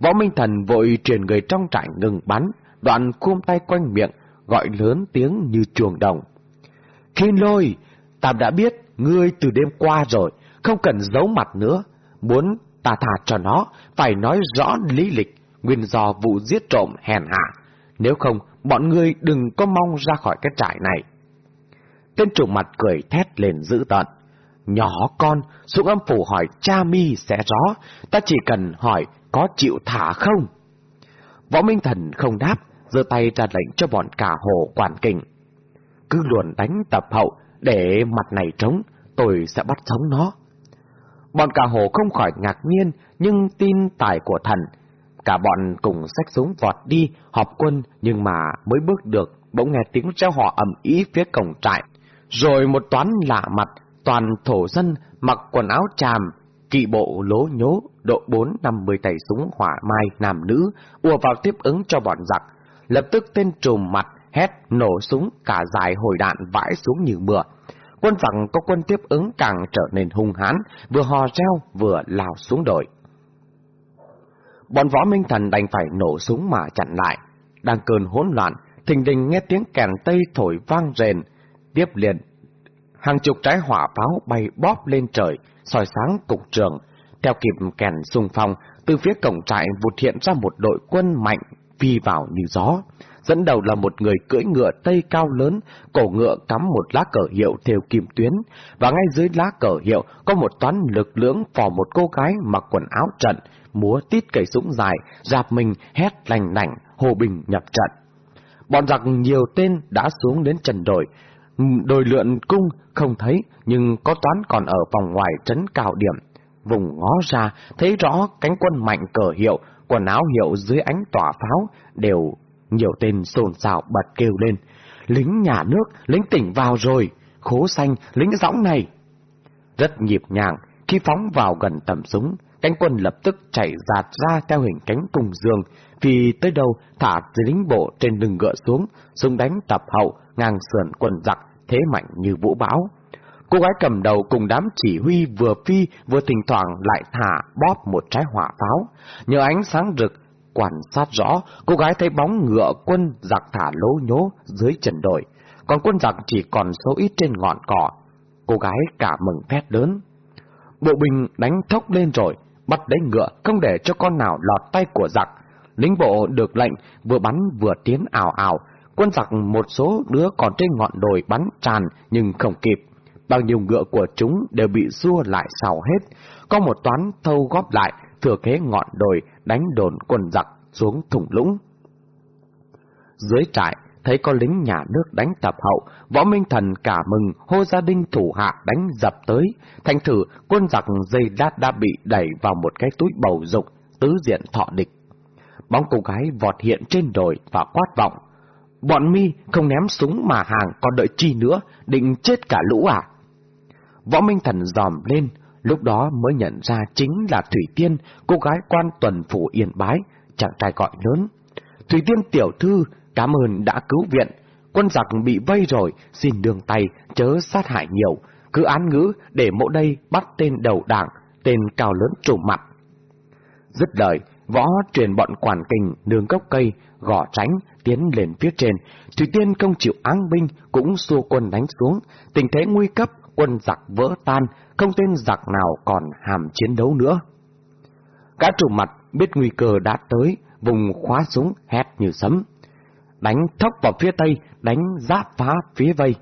Võ Minh Thần vội truyền người trong trại ngừng bắn, đoạn cuông tay quanh miệng, gọi lớn tiếng như chuồng đồng. Khi lôi, ta đã biết ngươi từ đêm qua rồi, không cần giấu mặt nữa. Muốn ta thả cho nó, phải nói rõ lý lịch, nguyên do vụ giết trộm hèn hạ. Nếu không, bọn ngươi đừng có mong ra khỏi cái trại này. Tên trùng mặt cười thét lên dữ tợn. Nhỏ con, xuống âm phủ hỏi cha mi sẽ rõ, ta chỉ cần hỏi có chịu thả không? Võ Minh Thần không đáp, giơ tay ra lệnh cho bọn cả hồ quản kình. Cứ luồn đánh tập hậu, để mặt này trống, tôi sẽ bắt sống nó. Bọn cả hồ không khỏi ngạc nhiên, nhưng tin tài của thần. Cả bọn cùng xách súng vọt đi, họp quân, nhưng mà mới bước được, bỗng nghe tiếng reo họ ầm ý phía cổng trại. Rồi một toán lạ mặt, toàn thổ dân, mặc quần áo tràm, kỵ bộ lố nhố, độ bốn năm mươi tay súng hỏa mai nam nữ, ùa vào tiếp ứng cho bọn giặc. Lập tức tên trùm mặt, hét, nổ súng, cả dài hồi đạn vãi xuống như mưa. Quân giặc có quân tiếp ứng càng trở nên hung hãn, vừa hò reo vừa lao xuống đội. Bọn võ minh thần đành phải nổ súng mà chặn lại. Đang cơn hỗn loạn, thình đình nghe tiếng kèn tây thổi vang rền. Tiếp liền, hàng chục trái hỏa pháo bay bóp lên trời, soi sáng cục trường. Theo kịp kèn xung phong, từ phía cổng trại vụt hiện ra một đội quân mạnh phi vào như gió. Dẫn đầu là một người cưỡi ngựa tây cao lớn, cổ ngựa cắm một lá cờ hiệu theo kim tuyến, và ngay dưới lá cờ hiệu có một toán lực lưỡng phò một cô gái mặc quần áo trận, múa tít cây súng dài, dạp mình hét lành lảnh, hồ bình nhập trận. Bọn giặc nhiều tên đã xuống đến trần đội, đồi lượn cung không thấy, nhưng có toán còn ở vòng ngoài trấn cao điểm. Vùng ngó ra, thấy rõ cánh quân mạnh cờ hiệu, quần áo hiệu dưới ánh tỏa pháo, đều nhiều tên xôn xao bật kêu lên. Lính nhà nước, lính tỉnh vào rồi, khố xanh, lính dõng này. Rất nhịp nhàng, khi phóng vào gần tầm súng, cánh quân lập tức chạy giạt ra theo hình cánh cung dương, vì tới đâu thả lính bộ trên lưng ngựa xuống, súng đánh tập hậu, ngang sườn quân giặc, thế mạnh như vũ bão. Cô gái cầm đầu cùng đám chỉ huy vừa phi vừa thỉnh thoảng lại thả bóp một trái hỏa pháo. Nhờ ánh sáng rực, quan sát rõ, cô gái thấy bóng ngựa quân giặc thả lố nhố dưới trần đồi, còn quân giặc chỉ còn số ít trên ngọn cỏ. Cô gái cả mừng phét lớn. Bộ binh đánh thốc lên rồi, bắt lấy ngựa, không để cho con nào lọt tay của giặc. Lính bộ được lệnh, vừa bắn vừa tiến ảo ảo, quân giặc một số đứa còn trên ngọn đồi bắn tràn nhưng không kịp. Bao nhiêu ngựa của chúng đều bị xua lại xào hết. Có một toán thâu góp lại, thừa kế ngọn đồi đánh đồn quân giặc xuống thủng lũng. Dưới trại, thấy có lính nhà nước đánh tập hậu, võ minh thần cả mừng hô gia đình thủ hạ đánh dập tới. Thành thử quân giặc dây đát đã bị đẩy vào một cái túi bầu dục, tứ diện thọ địch. Bóng cô gái vọt hiện trên đồi và quát vọng. Bọn mi không ném súng mà hàng còn đợi chi nữa, định chết cả lũ à? Võ Minh Thần dòm lên, lúc đó mới nhận ra chính là Thủy Tiên, cô gái quan tuần phủ yên bái, chàng trai gọi lớn. Thủy Tiên tiểu thư, cảm ơn đã cứu viện, quân giặc bị vây rồi, xin đường tay, chớ sát hại nhiều, cứ án ngữ để mộ đây bắt tên đầu đảng, tên cao lớn trùm mặt. Dứt lời, võ truyền bọn quản kình nương gốc cây, gò tránh, tiến lên phía trên. Thủy Tiên không chịu áng binh, cũng xua quân đánh xuống. Tình thế nguy cấp, quân giặc vỡ tan, không tên giặc nào còn hàm chiến đấu nữa. Cả chủ mặt biết nguy cơ đã tới, vùng khóa súng hét như sấm. Đánh thốc vào phía tây, đánh giáp phá phía vây.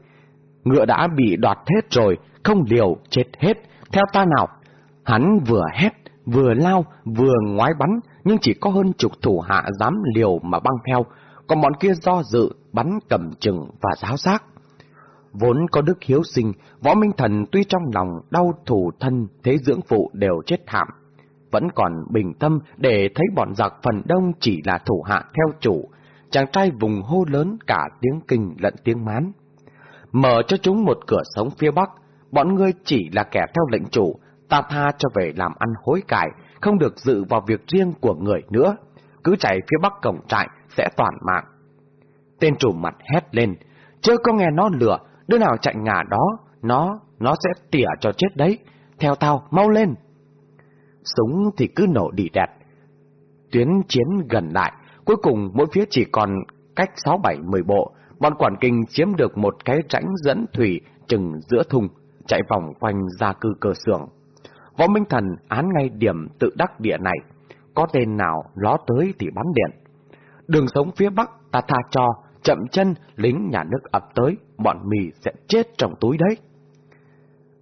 Ngựa đã bị đoạt hết rồi, không liều, chết hết, theo ta nào. Hắn vừa hét, vừa lao, vừa ngoái bắn, nhưng chỉ có hơn chục thủ hạ dám liều mà băng theo, còn bọn kia do dự, bắn cầm chừng và giáo giác. Vốn có đức hiếu sinh, võ minh thần tuy trong lòng đau thủ thân, thế dưỡng phụ đều chết thảm. Vẫn còn bình tâm để thấy bọn giặc phần đông chỉ là thủ hạ theo chủ, chàng trai vùng hô lớn cả tiếng kinh lẫn tiếng mán. Mở cho chúng một cửa sống phía bắc, bọn ngươi chỉ là kẻ theo lệnh chủ, ta tha cho về làm ăn hối cải, không được dự vào việc riêng của người nữa. Cứ chạy phía bắc cổng trại sẽ toàn mạng. Tên chủ mặt hét lên, chưa có nghe nó lửa, đứa nào chạy ngả đó, nó, nó sẽ tỉa cho chết đấy. Theo tao, mau lên. Súng thì cứ nổ đi đẹp. Tuyến chiến gần lại, cuối cùng mỗi phía chỉ còn cách 6-7-10 bộ, bọn quản kinh chiếm được một cái rãnh dẫn thủy chừng giữa thùng, chạy vòng quanh gia cư cơ xưởng. Võ Minh Thần án ngay điểm tự đắc địa này, có tên nào ló tới thì bắn điện. Đường sống phía bắc ta tha cho, chậm chân lính nhà nước ập tới, bọn mì sẽ chết trong túi đấy.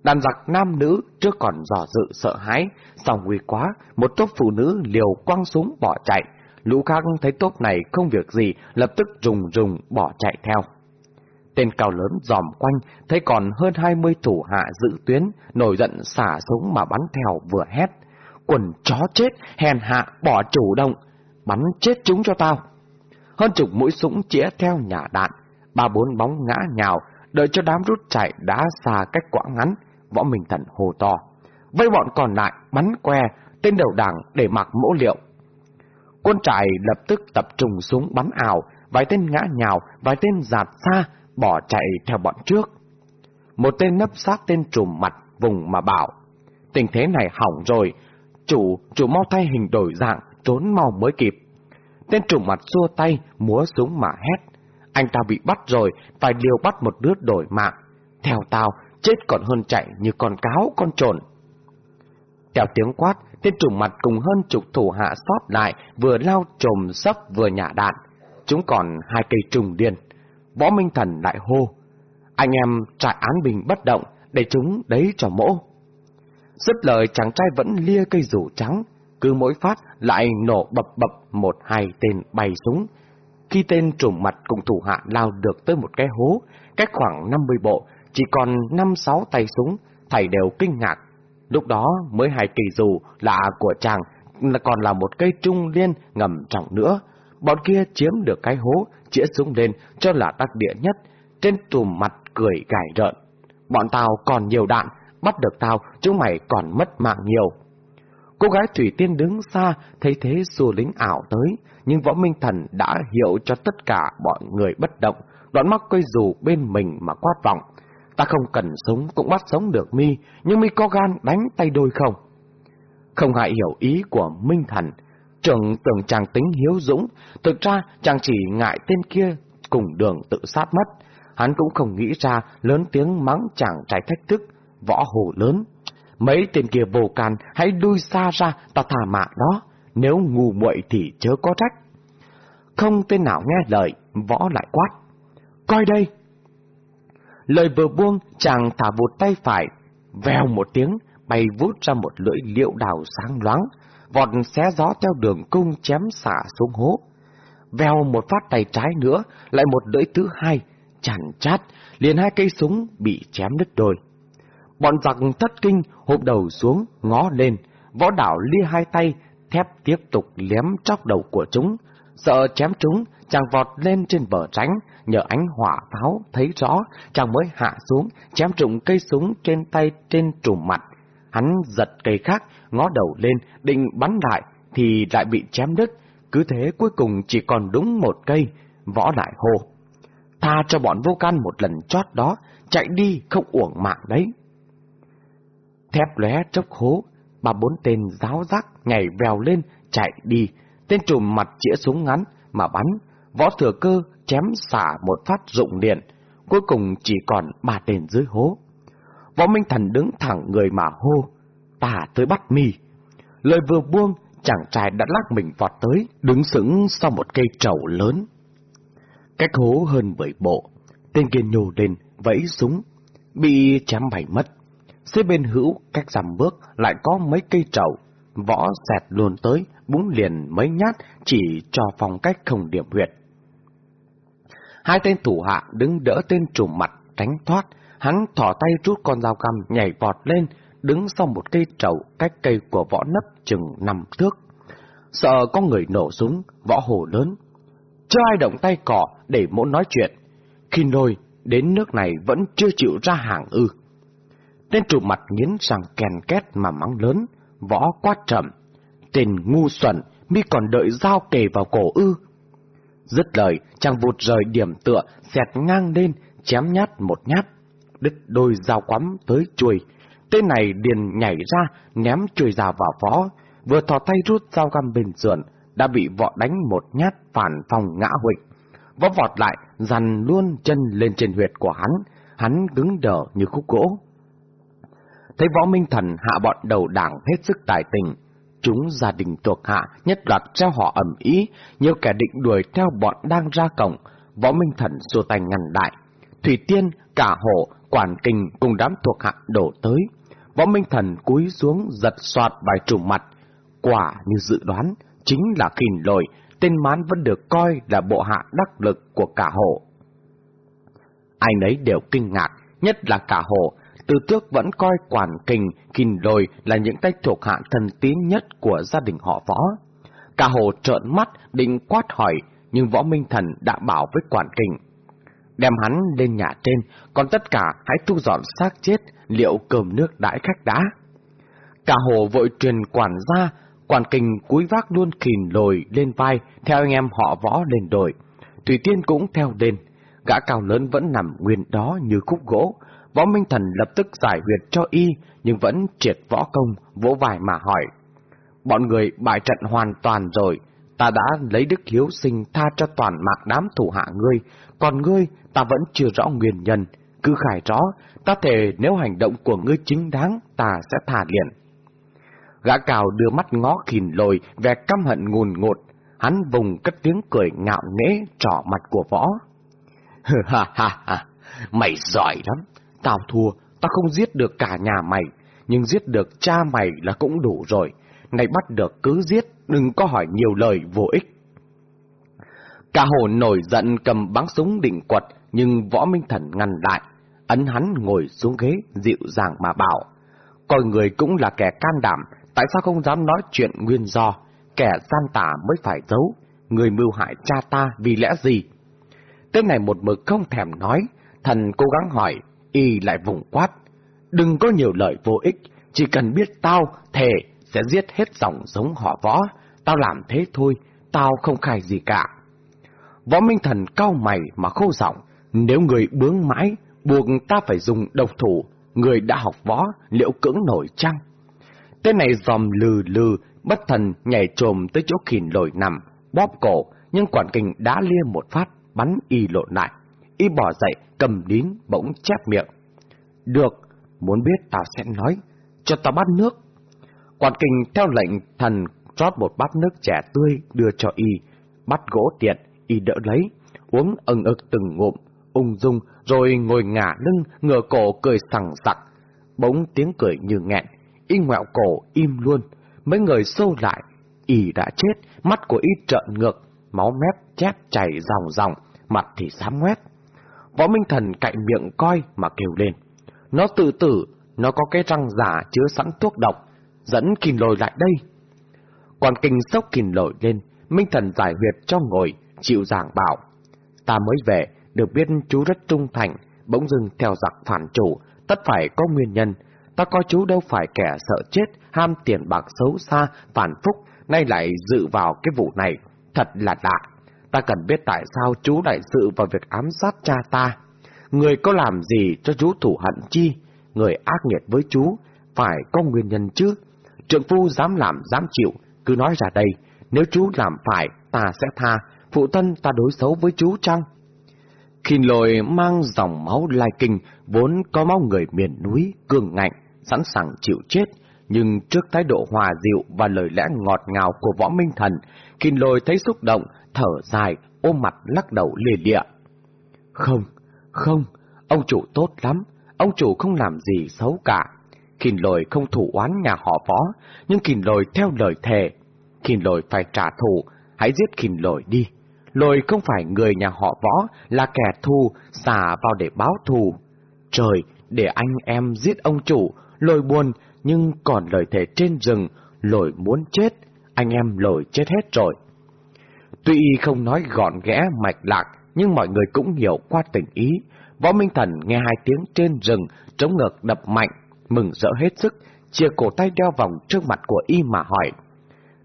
Đàn giặc nam nữ trước còn dò dự sợ hãi, xong nguy quá, một tốp phụ nữ liều quăng súng bỏ chạy, lũ khác thấy tốp này không việc gì, lập tức rùng rùng bỏ chạy theo. Tên cao lớn dòm quanh, thấy còn hơn hai mươi thủ hạ dự tuyến, nổi giận xả súng mà bắn theo vừa hét. Quần chó chết, hèn hạ, bỏ chủ động, bắn chết chúng cho tao. Hơn chục mũi súng chĩa theo nhà đạn, ba bốn bóng ngã nhào, đợi cho đám rút chạy đã xa cách quãng ngắn, võ mình thần hồ to. Vây bọn còn lại bắn que, tên đầu đảng để mặc mẫu liệu. Quân trại lập tức tập trung súng bắn ảo, vài tên ngã nhào, vài tên giạt xa, bỏ chạy theo bọn trước. Một tên nấp sát tên trùm mặt vùng mà bảo, tình thế này hỏng rồi, chủ, chủ mau thay hình đổi dạng, trốn mau mới kịp. Tên trùm mặt xua tay, múa súng mà hét. Anh ta bị bắt rồi, phải liều bắt một đứa đổi mạng. Theo tao, chết còn hơn chạy như con cáo con trồn. Theo tiếng quát, tên trùng mặt cùng hơn chục thủ hạ sót lại, vừa lao trồm sấp vừa nhả đạn. Chúng còn hai cây trùng điên. Võ Minh Thần lại hô. Anh em trại án bình bất động, để chúng đấy cho mỗ. Dứt lời chàng trai vẫn lia cây rủ trắng, cứ mỗi phát lại nổ bập bập một hai tên bay súng. Khi tên trùm mặt cùng thủ hạ lao được tới một cái hố, cách khoảng 50 bộ, chỉ còn 5-6 tay súng, thầy đều kinh ngạc. Lúc đó mới hai kỳ dù lạ của chàng còn là một cây trung liên ngầm trọng nữa. Bọn kia chiếm được cái hố, chĩa súng lên cho là đắc địa nhất, trên trùm mặt cười gải rợn. Bọn tao còn nhiều đạn, bắt được tao, chúng mày còn mất mạng nhiều. Cô gái Thủy Tiên đứng xa, thấy thế xua lính ảo tới, nhưng Võ Minh Thần đã hiểu cho tất cả bọn người bất động, đoạn mắc cây dù bên mình mà quát vọng. Ta không cần sống cũng bắt sống được mi, nhưng mi có gan đánh tay đôi không? Không hại hiểu ý của Minh Thần, trưởng tưởng chàng tính hiếu dũng, thực ra chàng chỉ ngại tên kia cùng đường tự sát mất. Hắn cũng không nghĩ ra lớn tiếng mắng chàng trái thách thức, võ hồ lớn. Mấy tên kia vô can, hãy đuôi xa ra, ta thả mạng đó, nếu ngu muội thì chớ có trách. Không tên nào nghe lời, võ lại quát. Coi đây! Lời vừa buông, chàng thả vụt tay phải, vèo một tiếng, bay vút ra một lưỡi liệu đào sáng loáng, vọt xé gió theo đường cung chém xả xuống hố. Vèo một phát tay trái nữa, lại một lưỡi thứ hai, chản chát, liền hai cây súng bị chém đứt đôi. Bọn giặc thất kinh, hộp đầu xuống, ngó lên, võ đảo lia hai tay, thép tiếp tục liếm chóc đầu của chúng. Sợ chém trúng, chàng vọt lên trên bờ tránh, nhờ ánh hỏa pháo thấy rõ, chàng mới hạ xuống, chém trụng cây súng trên tay trên trùm mặt. Hắn giật cây khác, ngó đầu lên, định bắn lại, thì lại bị chém đứt. Cứ thế cuối cùng chỉ còn đúng một cây, võ lại hô. Tha cho bọn vô can một lần chót đó, chạy đi không uổng mạng đấy. Thép lóe chốc hố, ba bốn tên giáo giác nhảy vèo lên, chạy đi. Tên trùm mặt chĩa súng ngắn mà bắn, võ thừa cơ chém xả một phát rụng điện, cuối cùng chỉ còn ba tên dưới hố. Võ Minh Thần đứng thẳng người mà hô, ta tới bắt mi. Lời vừa buông, chàng trai đã lắc mình vọt tới, đứng sững sau một cây trầu lớn. Cách hố hơn bảy bộ, tên kia nhô lên, vẫy súng, bị chém bay mất. Xế bên hữu, cách dằm bước, lại có mấy cây trầu, võ xẹt luôn tới, búng liền mấy nhát, chỉ cho phòng cách không điểm huyệt. Hai tên thủ hạ đứng đỡ tên trùm mặt, tránh thoát, hắn thỏ tay rút con dao găm nhảy vọt lên, đứng sau một cây trầu cách cây của võ nấp chừng năm thước. Sợ có người nổ súng, võ hồ lớn. Chưa ai động tay cỏ để muốn nói chuyện. Khi nôi, đến nước này vẫn chưa chịu ra hàng ư. Tên trùm mặt nghiến rằng kèn két mà mắng lớn, võ quát trầm. Tên ngu xuẩn, mi còn đợi dao kề vào cổ ư. Dứt lời, chàng vụt rời điểm tựa, xẹt ngang lên, chém nhát một nhát, đứt đôi dao quắm tới chuôi. Tên này điền nhảy ra, ném chuôi dao vào võ, vừa thò tay rút dao găm bên sườn, đã bị võ đánh một nhát phản phòng ngã huỵch. Võ vọt lại, dằn luôn chân lên trên huyệt của hắn, hắn cứng đờ như khúc gỗ. Thấy võ minh thần hạ bọn đầu đảng hết sức tài tình, chúng gia đình thuộc hạ nhất loạt treo họ ẩm ý, nhiều kẻ định đuổi theo bọn đang ra cổng, võ minh thần xua tay ngăn đại. Thủy Tiên, cả hộ, quản kình cùng đám thuộc hạ đổ tới. Võ minh thần cúi xuống giật soạt bài trùm mặt. Quả như dự đoán, chính là khìn lội, tên mán vẫn được coi là bộ hạ đắc lực của cả hộ. Ai nấy đều kinh ngạc, nhất là cả hộ, từ trước vẫn coi quản kình, kình đồi là những tay thuộc hạ thần tín nhất của gia đình họ võ. Cả hồ trợn mắt định quát hỏi, nhưng võ minh thần đã bảo với quản kình. Đem hắn lên nhà trên, còn tất cả hãy thu dọn xác chết, liệu cơm nước đãi khách đã. Cả hồ vội truyền quản ra, quản kình cúi vác luôn kình lồi lên vai, theo anh em họ võ lên đồi. Thủy Tiên cũng theo lên, gã cao lớn vẫn nằm nguyên đó như khúc gỗ, Võ Minh Thần lập tức giải huyệt cho y, nhưng vẫn triệt võ công, vỗ vải mà hỏi. Bọn người bại trận hoàn toàn rồi, ta đã lấy đức hiếu sinh tha cho toàn mạng đám thủ hạ ngươi, còn ngươi ta vẫn chưa rõ nguyên nhân. Cứ khải rõ, ta thể nếu hành động của ngươi chính đáng, ta sẽ thả liền. Gã cào đưa mắt ngó khìn lồi, vẻ căm hận ngùn ngột, hắn vùng cất tiếng cười ngạo nghễ trỏ mặt của võ. [laughs] Ha ha ha, mày giỏi lắm, Tao thua, tao không giết được cả nhà mày, nhưng giết được cha mày là cũng đủ rồi. Này bắt được cứ giết, đừng có hỏi nhiều lời vô ích. Cả hồ nổi giận cầm bắn súng định quật, nhưng võ minh thần ngăn lại. Ấn hắn ngồi xuống ghế, dịu dàng mà bảo. Coi người cũng là kẻ can đảm, tại sao không dám nói chuyện nguyên do? Kẻ gian tả mới phải giấu, người mưu hại cha ta vì lẽ gì? Tên này một mực không thèm nói, thần cố gắng hỏi, y lại vùng quát. Đừng có nhiều lời vô ích, chỉ cần biết tao thề sẽ giết hết dòng giống họ võ, tao làm thế thôi, tao không khai gì cả. Võ Minh Thần cao mày mà khô giọng, nếu người bướng mãi, buộc ta phải dùng độc thủ, người đã học võ, liệu cưỡng nổi chăng? Tên này dòm lừ lừ, bất thần nhảy trồm tới chỗ khỉn lồi nằm, bóp cổ, nhưng quản kình đã lia một phát, bắn y lộn lại. Y bỏ dậy, cầm đín, bỗng chép miệng. Được, muốn biết ta sẽ nói, cho ta bắt nước. Quản kinh theo lệnh thần rót một bát nước trẻ tươi đưa cho y, bắt gỗ tiện, y đỡ lấy, uống ẩn ực từng ngụm, ung dung, rồi ngồi ngả lưng, ngửa cổ cười sằng sặc. Bỗng tiếng cười như nghẹn, y ngoẹo cổ im luôn, mấy người xô lại, y đã chết, mắt của y trợn ngược, máu mép chép chảy ròng ròng, mặt thì xám ngoét. Võ Minh Thần cạnh miệng coi mà kêu lên. Nó tự tử, nó có cái răng giả chứa sẵn thuốc độc, dẫn kìm lồi lại đây. Còn kinh sốc kìm lồi lên, Minh Thần giải huyệt cho ngồi, chịu giảng bảo. Ta mới về, được biết chú rất trung thành, bỗng dưng theo giặc phản chủ, tất phải có nguyên nhân. Ta coi chú đâu phải kẻ sợ chết, ham tiền bạc xấu xa, phản phúc, nay lại dự vào cái vụ này. Thật là lạ. Ta cần biết tại sao chú đại sự vào việc ám sát cha ta. Người có làm gì cho chú thủ hận chi? Người ác nghiệt với chú, phải có nguyên nhân chứ. Trượng phu dám làm, dám chịu, cứ nói ra đây. Nếu chú làm phải, ta sẽ tha. Phụ thân ta đối xấu với chú chăng? Khi lồi mang dòng máu lai kinh, vốn có máu người miền núi, cường ngạnh, sẵn sàng chịu chết. Nhưng trước thái độ hòa dịu và lời lẽ ngọt ngào của võ minh thần, khi lồi thấy xúc động, thở dài, ôm mặt lắc đầu lìa địa Không, không, ông chủ tốt lắm, ông chủ không làm gì xấu cả. Kình lồi không thủ oán nhà họ võ, nhưng kình lồi theo lời thề. Kình lồi phải trả thù, hãy giết kình lồi đi. Lồi không phải người nhà họ võ, là kẻ thù, xả vào để báo thù. Trời, để anh em giết ông chủ, lồi buồn, nhưng còn lời thề trên rừng, lồi muốn chết, anh em lồi chết hết rồi. Tuy không nói gọn ghẽ mạch lạc, nhưng mọi người cũng hiểu qua tình ý. Võ Minh Thần nghe hai tiếng trên rừng, trống ngực đập mạnh, mừng rỡ hết sức, chia cổ tay đeo vòng trước mặt của y mà hỏi.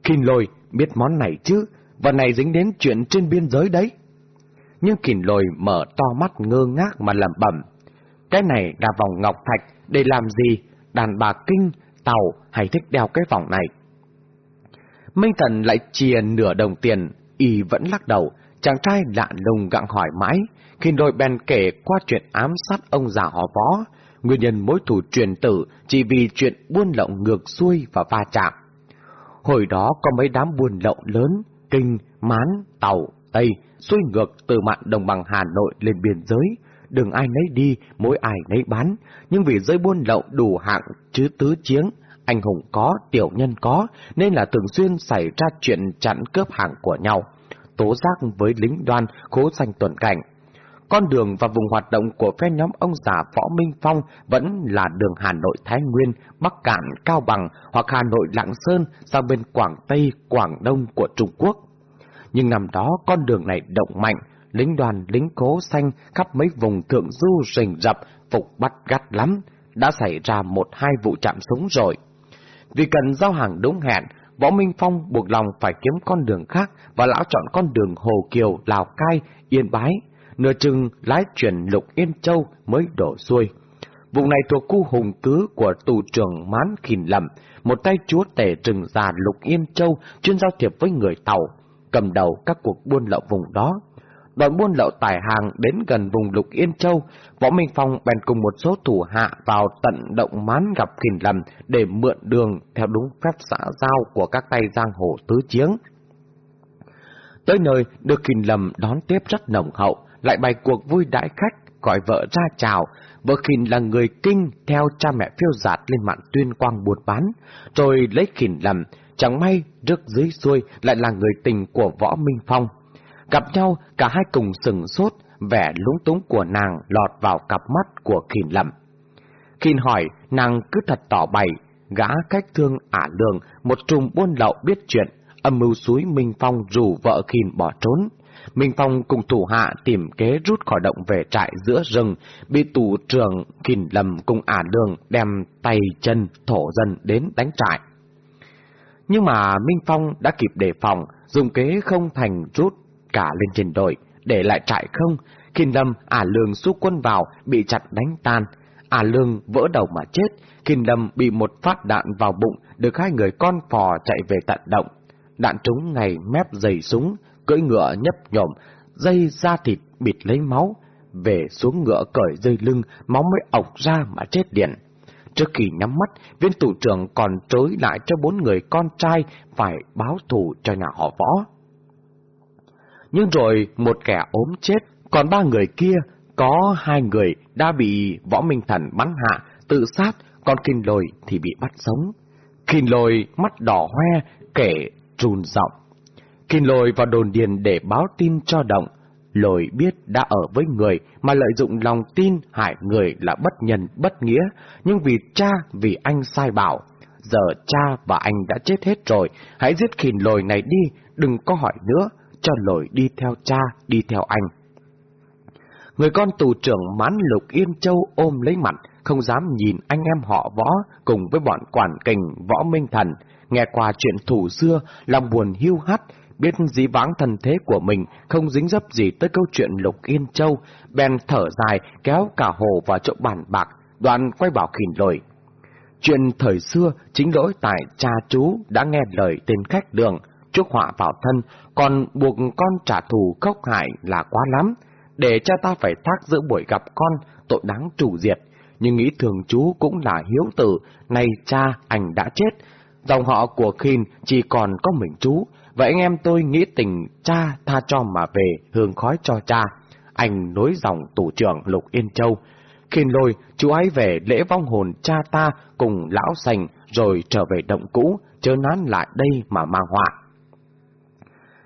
Kinh lôi, biết món này chứ, Và này dính đến chuyện trên biên giới đấy. Nhưng Kình lồi mở to mắt ngơ ngác mà lẩm bẩm. Cái này là vòng ngọc thạch, để làm gì? Đàn bà kinh, tàu hay thích đeo cái vòng này? Minh Thần lại chia nửa đồng tiền, y vẫn lắc đầu, chàng trai lạ lùng gặng hỏi mãi, khi đôi bèn kể qua chuyện ám sát ông già họ võ, nguyên nhân mối thủ truyền tử chỉ vì chuyện buôn lậu ngược xuôi và va chạm. Hồi đó có mấy đám buôn lậu lớn, kinh, mán, tàu, tây, xuôi ngược từ mạn đồng bằng Hà Nội lên biên giới, đừng ai nấy đi, mỗi ai nấy bán, nhưng vì giới buôn lậu đủ hạng chứ tứ chiến, anh hùng có, tiểu nhân có, nên là thường xuyên xảy ra chuyện chặn cướp hàng của nhau, tố giác với lính đoan, khố danh tuần cảnh. Con đường và vùng hoạt động của phe nhóm ông già Võ Minh Phong vẫn là đường Hà Nội Thái Nguyên, Bắc Cạn, Cao Bằng hoặc Hà Nội Lạng Sơn sang bên Quảng Tây, Quảng Đông của Trung Quốc. Nhưng năm đó con đường này động mạnh, lính đoàn lính cố xanh khắp mấy vùng thượng du rình rập, phục bắt gắt lắm, đã xảy ra một hai vụ chạm súng rồi. Vì cần giao hàng đúng hẹn, Võ Minh Phong buộc lòng phải kiếm con đường khác và lão chọn con đường Hồ Kiều, Lào Cai, Yên Bái. Nửa chừng lái chuyển Lục Yên Châu mới đổ xuôi. Vùng này thuộc khu hùng cứ của tù trưởng Mán Khìn Lầm, một tay chúa tể trừng già Lục Yên Châu chuyên giao thiệp với người Tàu, cầm đầu các cuộc buôn lậu vùng đó đoàn buôn lậu tải hàng đến gần vùng lục Yên Châu, Võ Minh Phong bèn cùng một số thủ hạ vào tận động mán gặp khỉn lầm để mượn đường theo đúng phép xã giao của các tay giang hồ tứ chiến. Tới nơi, được khỉn lầm đón tiếp rất nồng hậu, lại bày cuộc vui đãi khách, gọi vợ ra chào. Vợ khỉn là người kinh, theo cha mẹ phiêu giạt lên mạn tuyên quang buôn bán, rồi lấy khỉn lầm, chẳng may rước dưới xuôi lại là người tình của Võ Minh Phong. Gặp nhau, cả hai cùng sừng sốt, vẻ lúng túng của nàng lọt vào cặp mắt của khỉn lầm. khỉn hỏi, nàng cứ thật tỏ bày, gã cách thương ả lường, một trùm buôn lậu biết chuyện, âm mưu suối Minh Phong rủ vợ khỉn bỏ trốn. Minh Phong cùng thủ hạ tìm kế rút khỏi động về trại giữa rừng, bị tù trưởng khỉn lầm cùng ả lường đem tay chân thổ dân đến đánh trại. Nhưng mà Minh Phong đã kịp đề phòng, dùng kế không thành rút cả lên trên đội để lại trại không. Khi Lâm ả lương xúc quân vào, bị chặt đánh tan. Ả lương vỡ đầu mà chết. Khi Lâm bị một phát đạn vào bụng, được hai người con phò chạy về tận động. Đạn trúng ngay mép dày súng, cưỡi ngựa nhấp nhổm, dây da thịt bịt lấy máu. Về xuống ngựa cởi dây lưng, máu mới ọc ra mà chết điện. Trước khi nhắm mắt, viên thủ trưởng còn trối lại cho bốn người con trai phải báo thù cho nhà họ võ nhưng rồi một kẻ ốm chết, còn ba người kia, có hai người đã bị võ minh thần bắn hạ, tự sát, còn kinh lồi thì bị bắt sống. Kinh lồi mắt đỏ hoe, kể trùn giọng. Kinh lồi vào đồn điền để báo tin cho động, lồi biết đã ở với người mà lợi dụng lòng tin hại người là bất nhân bất nghĩa, nhưng vì cha, vì anh sai bảo. Giờ cha và anh đã chết hết rồi, hãy giết khìn lồi này đi, đừng có hỏi nữa, cho lỗi đi theo cha, đi theo anh. Người con tù trưởng mán lục Yên Châu ôm lấy mặt, không dám nhìn anh em họ võ cùng với bọn quản kình võ minh thần, nghe qua chuyện thủ xưa, lòng buồn hưu hắt, biết dí vãng thần thế của mình không dính dấp gì tới câu chuyện lục Yên Châu, bèn thở dài kéo cả hồ vào chỗ bàn bạc, đoàn quay bảo khỉn lồi. Chuyện thời xưa chính lỗi tại cha chú đã nghe lời tên khách đường, chuốc họa vào thân, còn buộc con trả thù khốc hại là quá lắm. Để cha ta phải thác giữa buổi gặp con, tội đáng trù diệt. Nhưng nghĩ thường chú cũng là hiếu tử, nay cha anh đã chết. Dòng họ của Khin chỉ còn có mình chú, vậy anh em tôi nghĩ tình cha tha cho mà về, hương khói cho cha. Anh nối dòng tủ trưởng Lục Yên Châu. Khin lôi, chú ấy về lễ vong hồn cha ta cùng lão sành rồi trở về động cũ, chớ nán lại đây mà mang họa.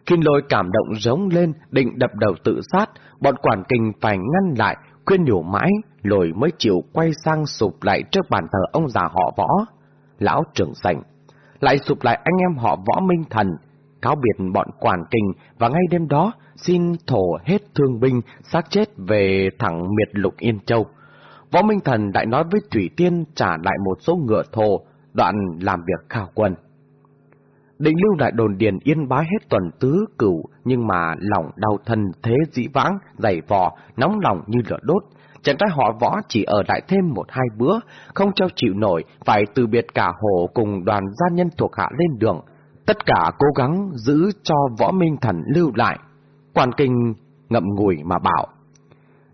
Kim lôi cảm động giống lên, định đập đầu tự sát, bọn quản kinh phải ngăn lại, khuyên nhủ mãi, lồi mới chịu quay sang sụp lại trước bàn thờ ông già họ võ. Lão trưởng sảnh, lại sụp lại anh em họ võ minh thần, cáo biệt bọn quản kinh và ngay đêm đó xin thổ hết thương binh, xác chết về thẳng miệt lục Yên Châu. Võ Minh Thần đại nói với Thủy Tiên trả lại một số ngựa thồ, đoạn làm việc khảo quân. Định lưu lại đồn điền yên bái hết tuần tứ cửu, nhưng mà lòng đau thân thế dĩ vãng, dày vò, nóng lòng như lửa đốt. Chẳng trai họ võ chỉ ở lại thêm một hai bữa, không cho chịu nổi, phải từ biệt cả hồ cùng đoàn gia nhân thuộc hạ lên đường. Tất cả cố gắng giữ cho võ minh thần lưu lại. Quan kinh ngậm ngùi mà bảo.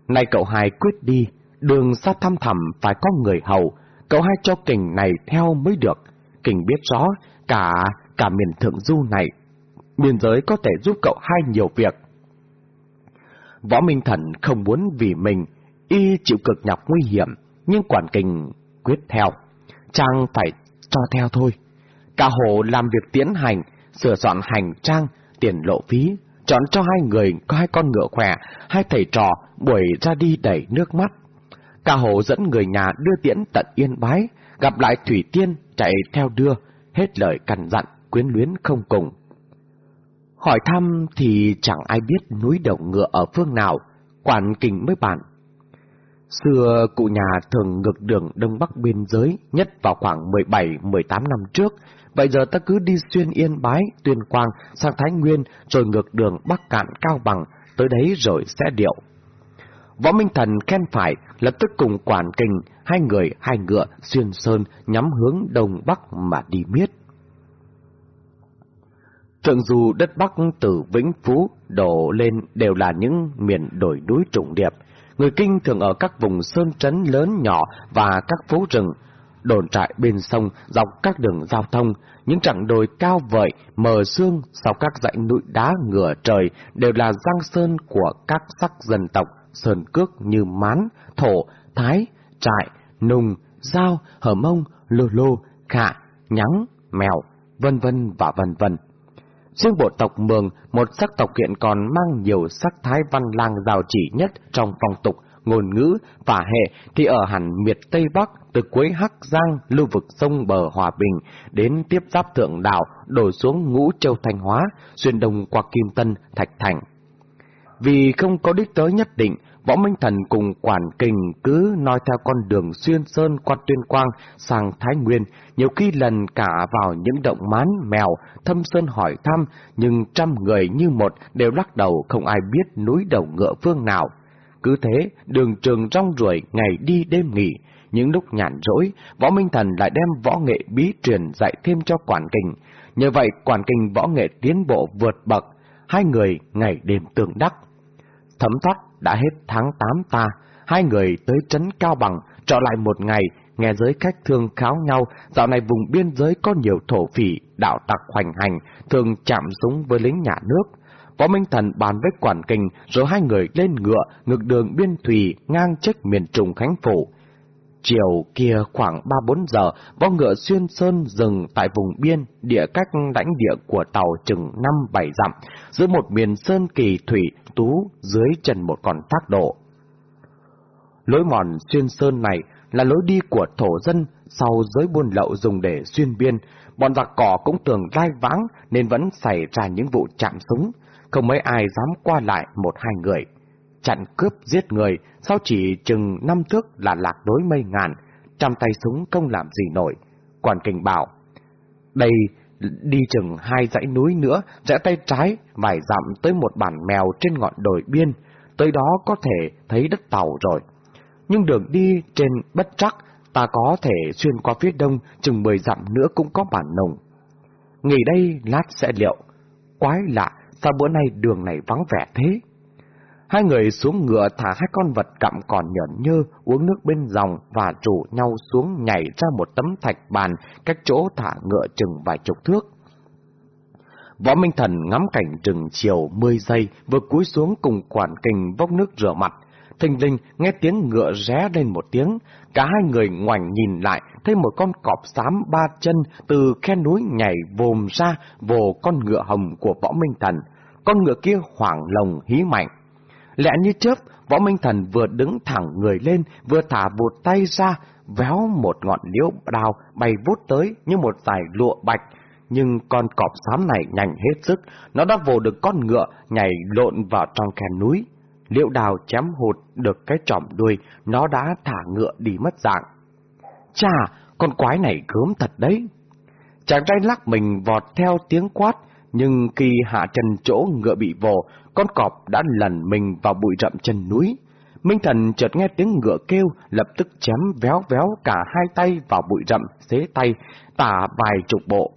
Này cậu hai quyết đi, đường xa thăm thẳm phải có người hầu, cậu hai cho kình này theo mới được. Kình biết rõ, cả cả miền thượng du này, biên giới có thể giúp cậu hai nhiều việc. Võ Minh Thần không muốn vì mình, y chịu cực nhọc nguy hiểm, nhưng quản kình quyết theo. Trang phải cho theo thôi. Cả hồ làm việc tiến hành, sửa soạn hành trang, tiền lộ phí, chọn cho hai người có hai con ngựa khỏe, hai thầy trò buổi ra đi đẩy nước mắt. Cả hồ dẫn người nhà đưa tiễn tận yên bái, gặp lại Thủy Tiên chạy theo đưa, hết lời cằn dặn, quyến luyến không cùng. Hỏi thăm thì chẳng ai biết núi đầu ngựa ở phương nào, quản kình mới bạn, Xưa cụ nhà thường ngược đường Đông Bắc biên giới nhất vào khoảng 17-18 năm trước, vậy giờ ta cứ đi xuyên Yên Bái, Tuyên Quang sang Thái Nguyên rồi ngược đường Bắc Cạn Cao Bằng, tới đấy rồi sẽ điệu. Võ Minh Thần khen phải, lập tức cùng quản kình, hai người, hai ngựa, xuyên sơn, nhắm hướng Đông Bắc mà đi miết. Thượng dù đất Bắc từ Vĩnh Phú đổ lên đều là những miền đồi núi trùng điệp. Người Kinh thường ở các vùng sơn trấn lớn nhỏ và các phố rừng, đồn trại bên sông dọc các đường giao thông, những chặng đồi cao vợi, mờ sương sau các dãy núi đá ngửa trời đều là giang sơn của các sắc dân tộc, sơn cước như mán, thổ, thái, trại, nùng, giao, hở mông, lô lô, khạ, nhắng, mèo, vân vân và vân vân. Riêng bộ tộc Mường, một sắc tộc hiện còn mang nhiều sắc thái văn lang giàu chỉ nhất trong phong tục, ngôn ngữ và hệ thì ở hẳn miệt Tây Bắc từ cuối Hắc Giang, lưu vực sông bờ Hòa Bình đến tiếp giáp thượng đảo đổ xuống ngũ châu Thanh Hóa, xuyên đông qua Kim Tân, Thạch Thành. Vì không có đích tới nhất định, Võ Minh Thần cùng quản kình cứ nói theo con đường xuyên sơn qua tuyên quang sang Thái Nguyên, nhiều khi lần cả vào những động mán mèo, thâm sơn hỏi thăm, nhưng trăm người như một đều lắc đầu không ai biết núi đầu ngựa phương nào. Cứ thế, đường trường rong ruổi ngày đi đêm nghỉ, những lúc nhàn rỗi, Võ Minh Thần lại đem võ nghệ bí truyền dạy thêm cho quản kình. Nhờ vậy, quản kình võ nghệ tiến bộ vượt bậc, hai người ngày đêm tương đắc. Thấm thoát đã hết tháng 8 ta, hai người tới trấn Cao Bằng, trở lại một ngày, nghe giới khách thương kháo nhau, dạo này vùng biên giới có nhiều thổ phỉ, đạo tặc hoành hành, thường chạm súng với lính nhà nước. Võ Minh Thần bàn với quản kình, rồi hai người lên ngựa, ngược đường biên thủy, ngang trách miền trùng Khánh Phủ. Chiều kia khoảng 3-4 giờ, võ ngựa xuyên sơn dừng tại vùng biên, địa cách lãnh địa của tàu chừng 5-7 dặm, giữa một miền sơn kỳ thủy tú dưới chân một con thác độ. Lối mòn xuyên sơn này là lối đi của thổ dân sau giới buôn lậu dùng để xuyên biên, bọn giặc cỏ cũng tưởng lai vãng nên vẫn xảy ra những vụ chạm súng, không mấy ai dám qua lại một hai người. Chặn cướp giết người, sau chỉ chừng năm thước là lạc đối mây ngàn, trăm tay súng không làm gì nổi. Quản kình bảo, đây đi chừng hai dãy núi nữa, rẽ tay trái, vài dặm tới một bản mèo trên ngọn đồi biên, tới đó có thể thấy đất tàu rồi. Nhưng đường đi trên bất chắc, ta có thể xuyên qua phía đông, chừng mười dặm nữa cũng có bản nồng. Nghỉ đây lát sẽ liệu. Quái lạ, sao bữa nay đường này vắng vẻ thế? Hai người xuống ngựa thả hai con vật cặm còn nhởn nhơ, uống nước bên dòng và rủ nhau xuống nhảy ra một tấm thạch bàn cách chỗ thả ngựa chừng vài chục thước. Võ Minh Thần ngắm cảnh rừng chiều mươi giây, vừa cúi xuống cùng quản kình vốc nước rửa mặt. Thình linh nghe tiếng ngựa ré lên một tiếng, cả hai người ngoảnh nhìn lại, thấy một con cọp xám ba chân từ khe núi nhảy vồm ra vồ con ngựa hồng của Võ Minh Thần. Con ngựa kia hoảng lồng hí mạnh. Lẽ như chớp, Võ Minh Thần vừa đứng thẳng người lên, vừa thả vụt tay ra, véo một ngọn liễu đào bay vút tới như một dải lụa bạch. Nhưng con cọp xám này nhanh hết sức, nó đã vồ được con ngựa nhảy lộn vào trong khe núi. Liễu đào chém hụt được cái trọm đuôi, nó đã thả ngựa đi mất dạng. Chà, con quái này gớm thật đấy. Chàng trai lắc mình vọt theo tiếng quát, nhưng khi hạ chân chỗ ngựa bị vồ, con cọp đã lần mình vào bụi rậm chân núi. Minh thần chợt nghe tiếng ngựa kêu, lập tức chém véo véo cả hai tay vào bụi rậm, xế tay, tả vài chục bộ.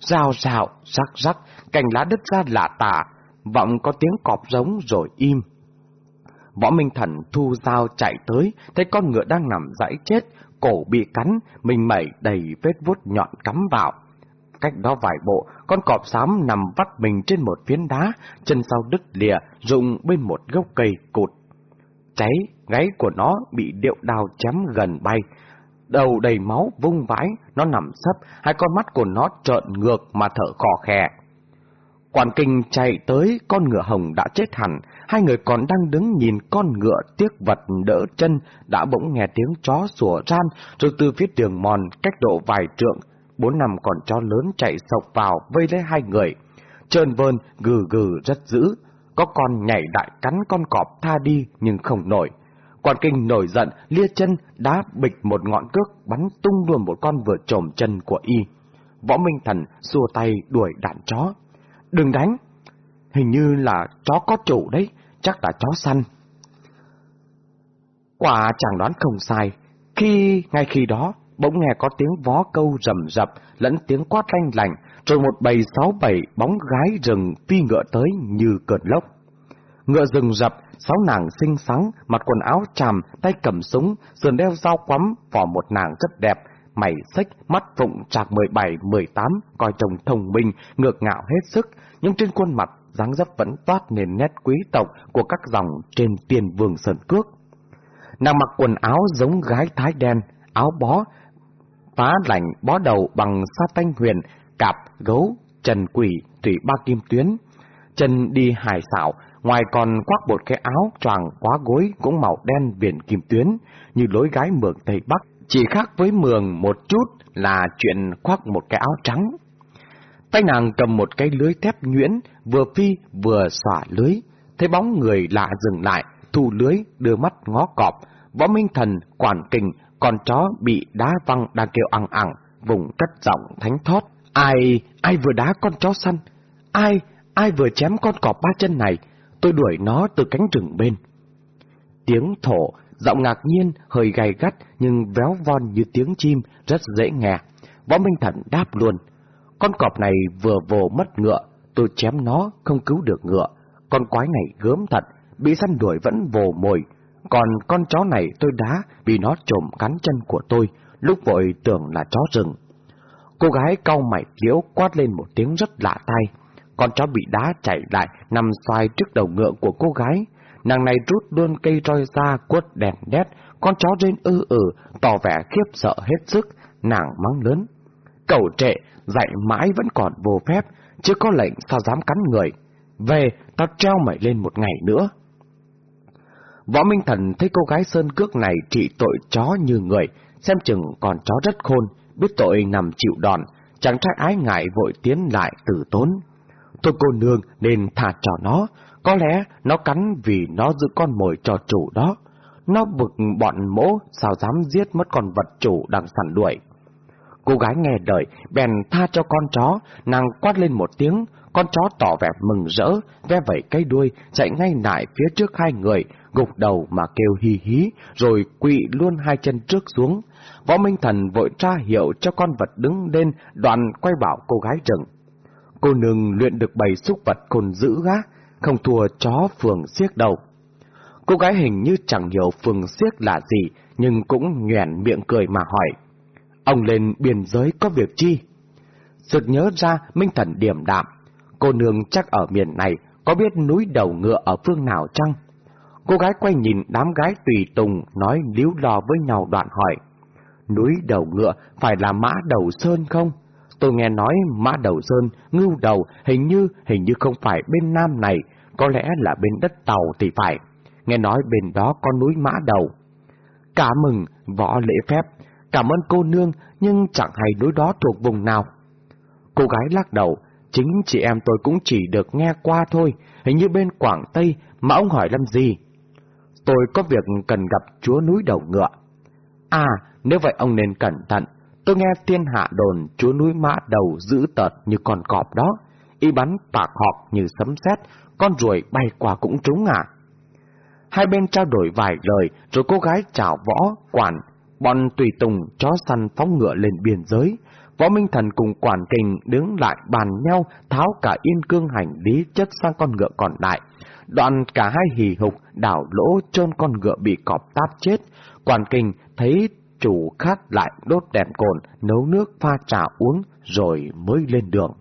Rào rào, rắc rắc, cành lá đứt ra lạ tả, vọng có tiếng cọp giống rồi im. Võ Minh Thần thu dao chạy tới, thấy con ngựa đang nằm dãy chết, cổ bị cắn, mình mẩy đầy vết vuốt nhọn cắm vào. Cách đó vài bộ, con cọp xám nằm vắt mình trên một phiến đá, chân sau đứt lìa, rụng bên một gốc cây cột Cháy, gáy của nó bị điệu đào chém gần bay. Đầu đầy máu vung vãi, nó nằm sấp, hai con mắt của nó trợn ngược mà thở khò khè. Quản kinh chạy tới, con ngựa hồng đã chết hẳn, hai người còn đang đứng nhìn con ngựa tiếc vật đỡ chân, đã bỗng nghe tiếng chó sủa ran, rồi từ phía đường mòn cách độ vài trượng, bốn năm con chó lớn chạy sộc vào vây lấy hai người. Trơn vơn, gừ gừ rất dữ, có con nhảy đại cắn con cọp tha đi nhưng không nổi. quan kinh nổi giận, lia chân, đá bịch một ngọn cước, bắn tung luôn một con vừa trồm chân của y. Võ Minh Thần xua tay đuổi đạn chó. Đừng đánh! Hình như là chó có chủ đấy, chắc là chó săn. Quả chẳng đoán không sai, khi ngay khi đó bỗng nghe có tiếng vó câu rầm rập lẫn tiếng quát lanh lành, rồi một bầy sáu bảy bóng gái rừng phi ngựa tới như cơn lốc. Ngựa rừng rập, sáu nàng xinh xắn, mặt quần áo tràm, tay cầm súng, sườn đeo dao quắm, vỏ một nàng rất đẹp, mày xích, mắt phụng trạc 17-18, coi chồng thông minh, ngược ngạo hết sức, nhưng trên khuôn mặt dáng dấp vẫn toát nền nét quý tộc của các dòng trên tiền vương sơn cước. Nàng mặc quần áo giống gái thái đen, áo bó, phá lạnh bó đầu bằng sa tanh huyền, cạp, gấu, trần quỷ, thủy ba kim tuyến. Chân đi hài xảo, ngoài còn khoác một cái áo choàng quá gối cũng màu đen viền kim tuyến, như lối gái mường Tây Bắc. Chỉ khác với mường một chút là chuyện khoác một cái áo trắng. Tay nàng cầm một cái lưới thép nhuyễn, vừa phi vừa xỏa lưới. Thấy bóng người lạ dừng lại, thu lưới, đưa mắt ngó cọp. Võ Minh Thần, quản kình, con chó bị đá văng đang kêu ẳng ẳng, vùng cất giọng thánh thót. Ai, ai vừa đá con chó săn? Ai, ai vừa chém con cọp ba chân này? Tôi đuổi nó từ cánh rừng bên. Tiếng thổ, giọng ngạc nhiên, hơi gay gắt nhưng véo von như tiếng chim, rất dễ nghe. Võ Minh Thần đáp luôn. Con cọp này vừa vồ mất ngựa, tôi chém nó, không cứu được ngựa. Con quái này gớm thật, bị săn đuổi vẫn vồ mồi. Còn con chó này tôi đá vì nó trộm cắn chân của tôi, lúc vội tưởng là chó rừng. Cô gái cau mày liễu quát lên một tiếng rất lạ tai. Con chó bị đá chạy lại, nằm xoay trước đầu ngựa của cô gái. Nàng này rút luôn cây roi ra quất đèn đét, con chó rên ư ử, tỏ vẻ khiếp sợ hết sức, nàng mắng lớn. Cậu trệ, dạy mãi vẫn còn vô phép, chưa có lệnh sao dám cắn người. Về, tao treo mày lên một ngày nữa. Võ Minh Thần thấy cô gái sơn cước này trị tội chó như người, xem chừng còn chó rất khôn, biết tội nằm chịu đòn, chẳng trai ái ngại vội tiến lại tử tốn. Tôi cô nương nên thả cho nó, có lẽ nó cắn vì nó giữ con mồi cho chủ đó. Nó bực bọn mỗ sao dám giết mất con vật chủ đang sẵn đuổi. Cô gái nghe đời, bèn tha cho con chó, nàng quát lên một tiếng, con chó tỏ vẻ mừng rỡ, ve vẩy cây đuôi, chạy ngay lại phía trước hai người, gục đầu mà kêu hí hí, rồi quỵ luôn hai chân trước xuống. Võ Minh Thần vội tra hiệu cho con vật đứng lên, đoạn quay bảo cô gái rừng. Cô nương luyện được bầy xúc vật cồn dữ gá, không thua chó phường siếc đầu. Cô gái hình như chẳng hiểu phường siếc là gì, nhưng cũng nhoẻn miệng cười mà hỏi. Ông lên biên giới có việc chi? Sực nhớ ra Minh Thần điểm đạm. Cô nương chắc ở miền này có biết núi đầu ngựa ở phương nào chăng? Cô gái quay nhìn đám gái tùy tùng nói líu lò với nhau đoạn hỏi. Núi đầu ngựa phải là mã đầu sơn không? Tôi nghe nói mã đầu sơn, ngưu đầu, hình như, hình như không phải bên nam này, có lẽ là bên đất tàu thì phải. Nghe nói bên đó có núi mã đầu. Cả mừng, võ lễ phép, cảm ơn cô nương, nhưng chẳng hay núi đó thuộc vùng nào. Cô gái lắc đầu, chính chị em tôi cũng chỉ được nghe qua thôi, hình như bên Quảng Tây, mà ông hỏi làm gì? Tôi có việc cần gặp chúa núi đầu ngựa. À, nếu vậy ông nên cẩn thận, Tôi nghe thiên hạ đồn chúa núi mã đầu giữ tợt như con cọp đó, y bắn tạc họp như sấm sét, con ruồi bay qua cũng trúng à. Hai bên trao đổi vài lời, rồi cô gái chào võ, quản, bọn tùy tùng chó săn phóng ngựa lên biên giới. Võ Minh Thần cùng quản kình đứng lại bàn nhau, tháo cả yên cương hành lý chất sang con ngựa còn lại. Đoạn cả hai hì hục đảo lỗ chôn con ngựa bị cọp táp chết. Quản kinh thấy chủ khát lại đốt đèn cồn, nấu nước pha trà uống rồi mới lên đường.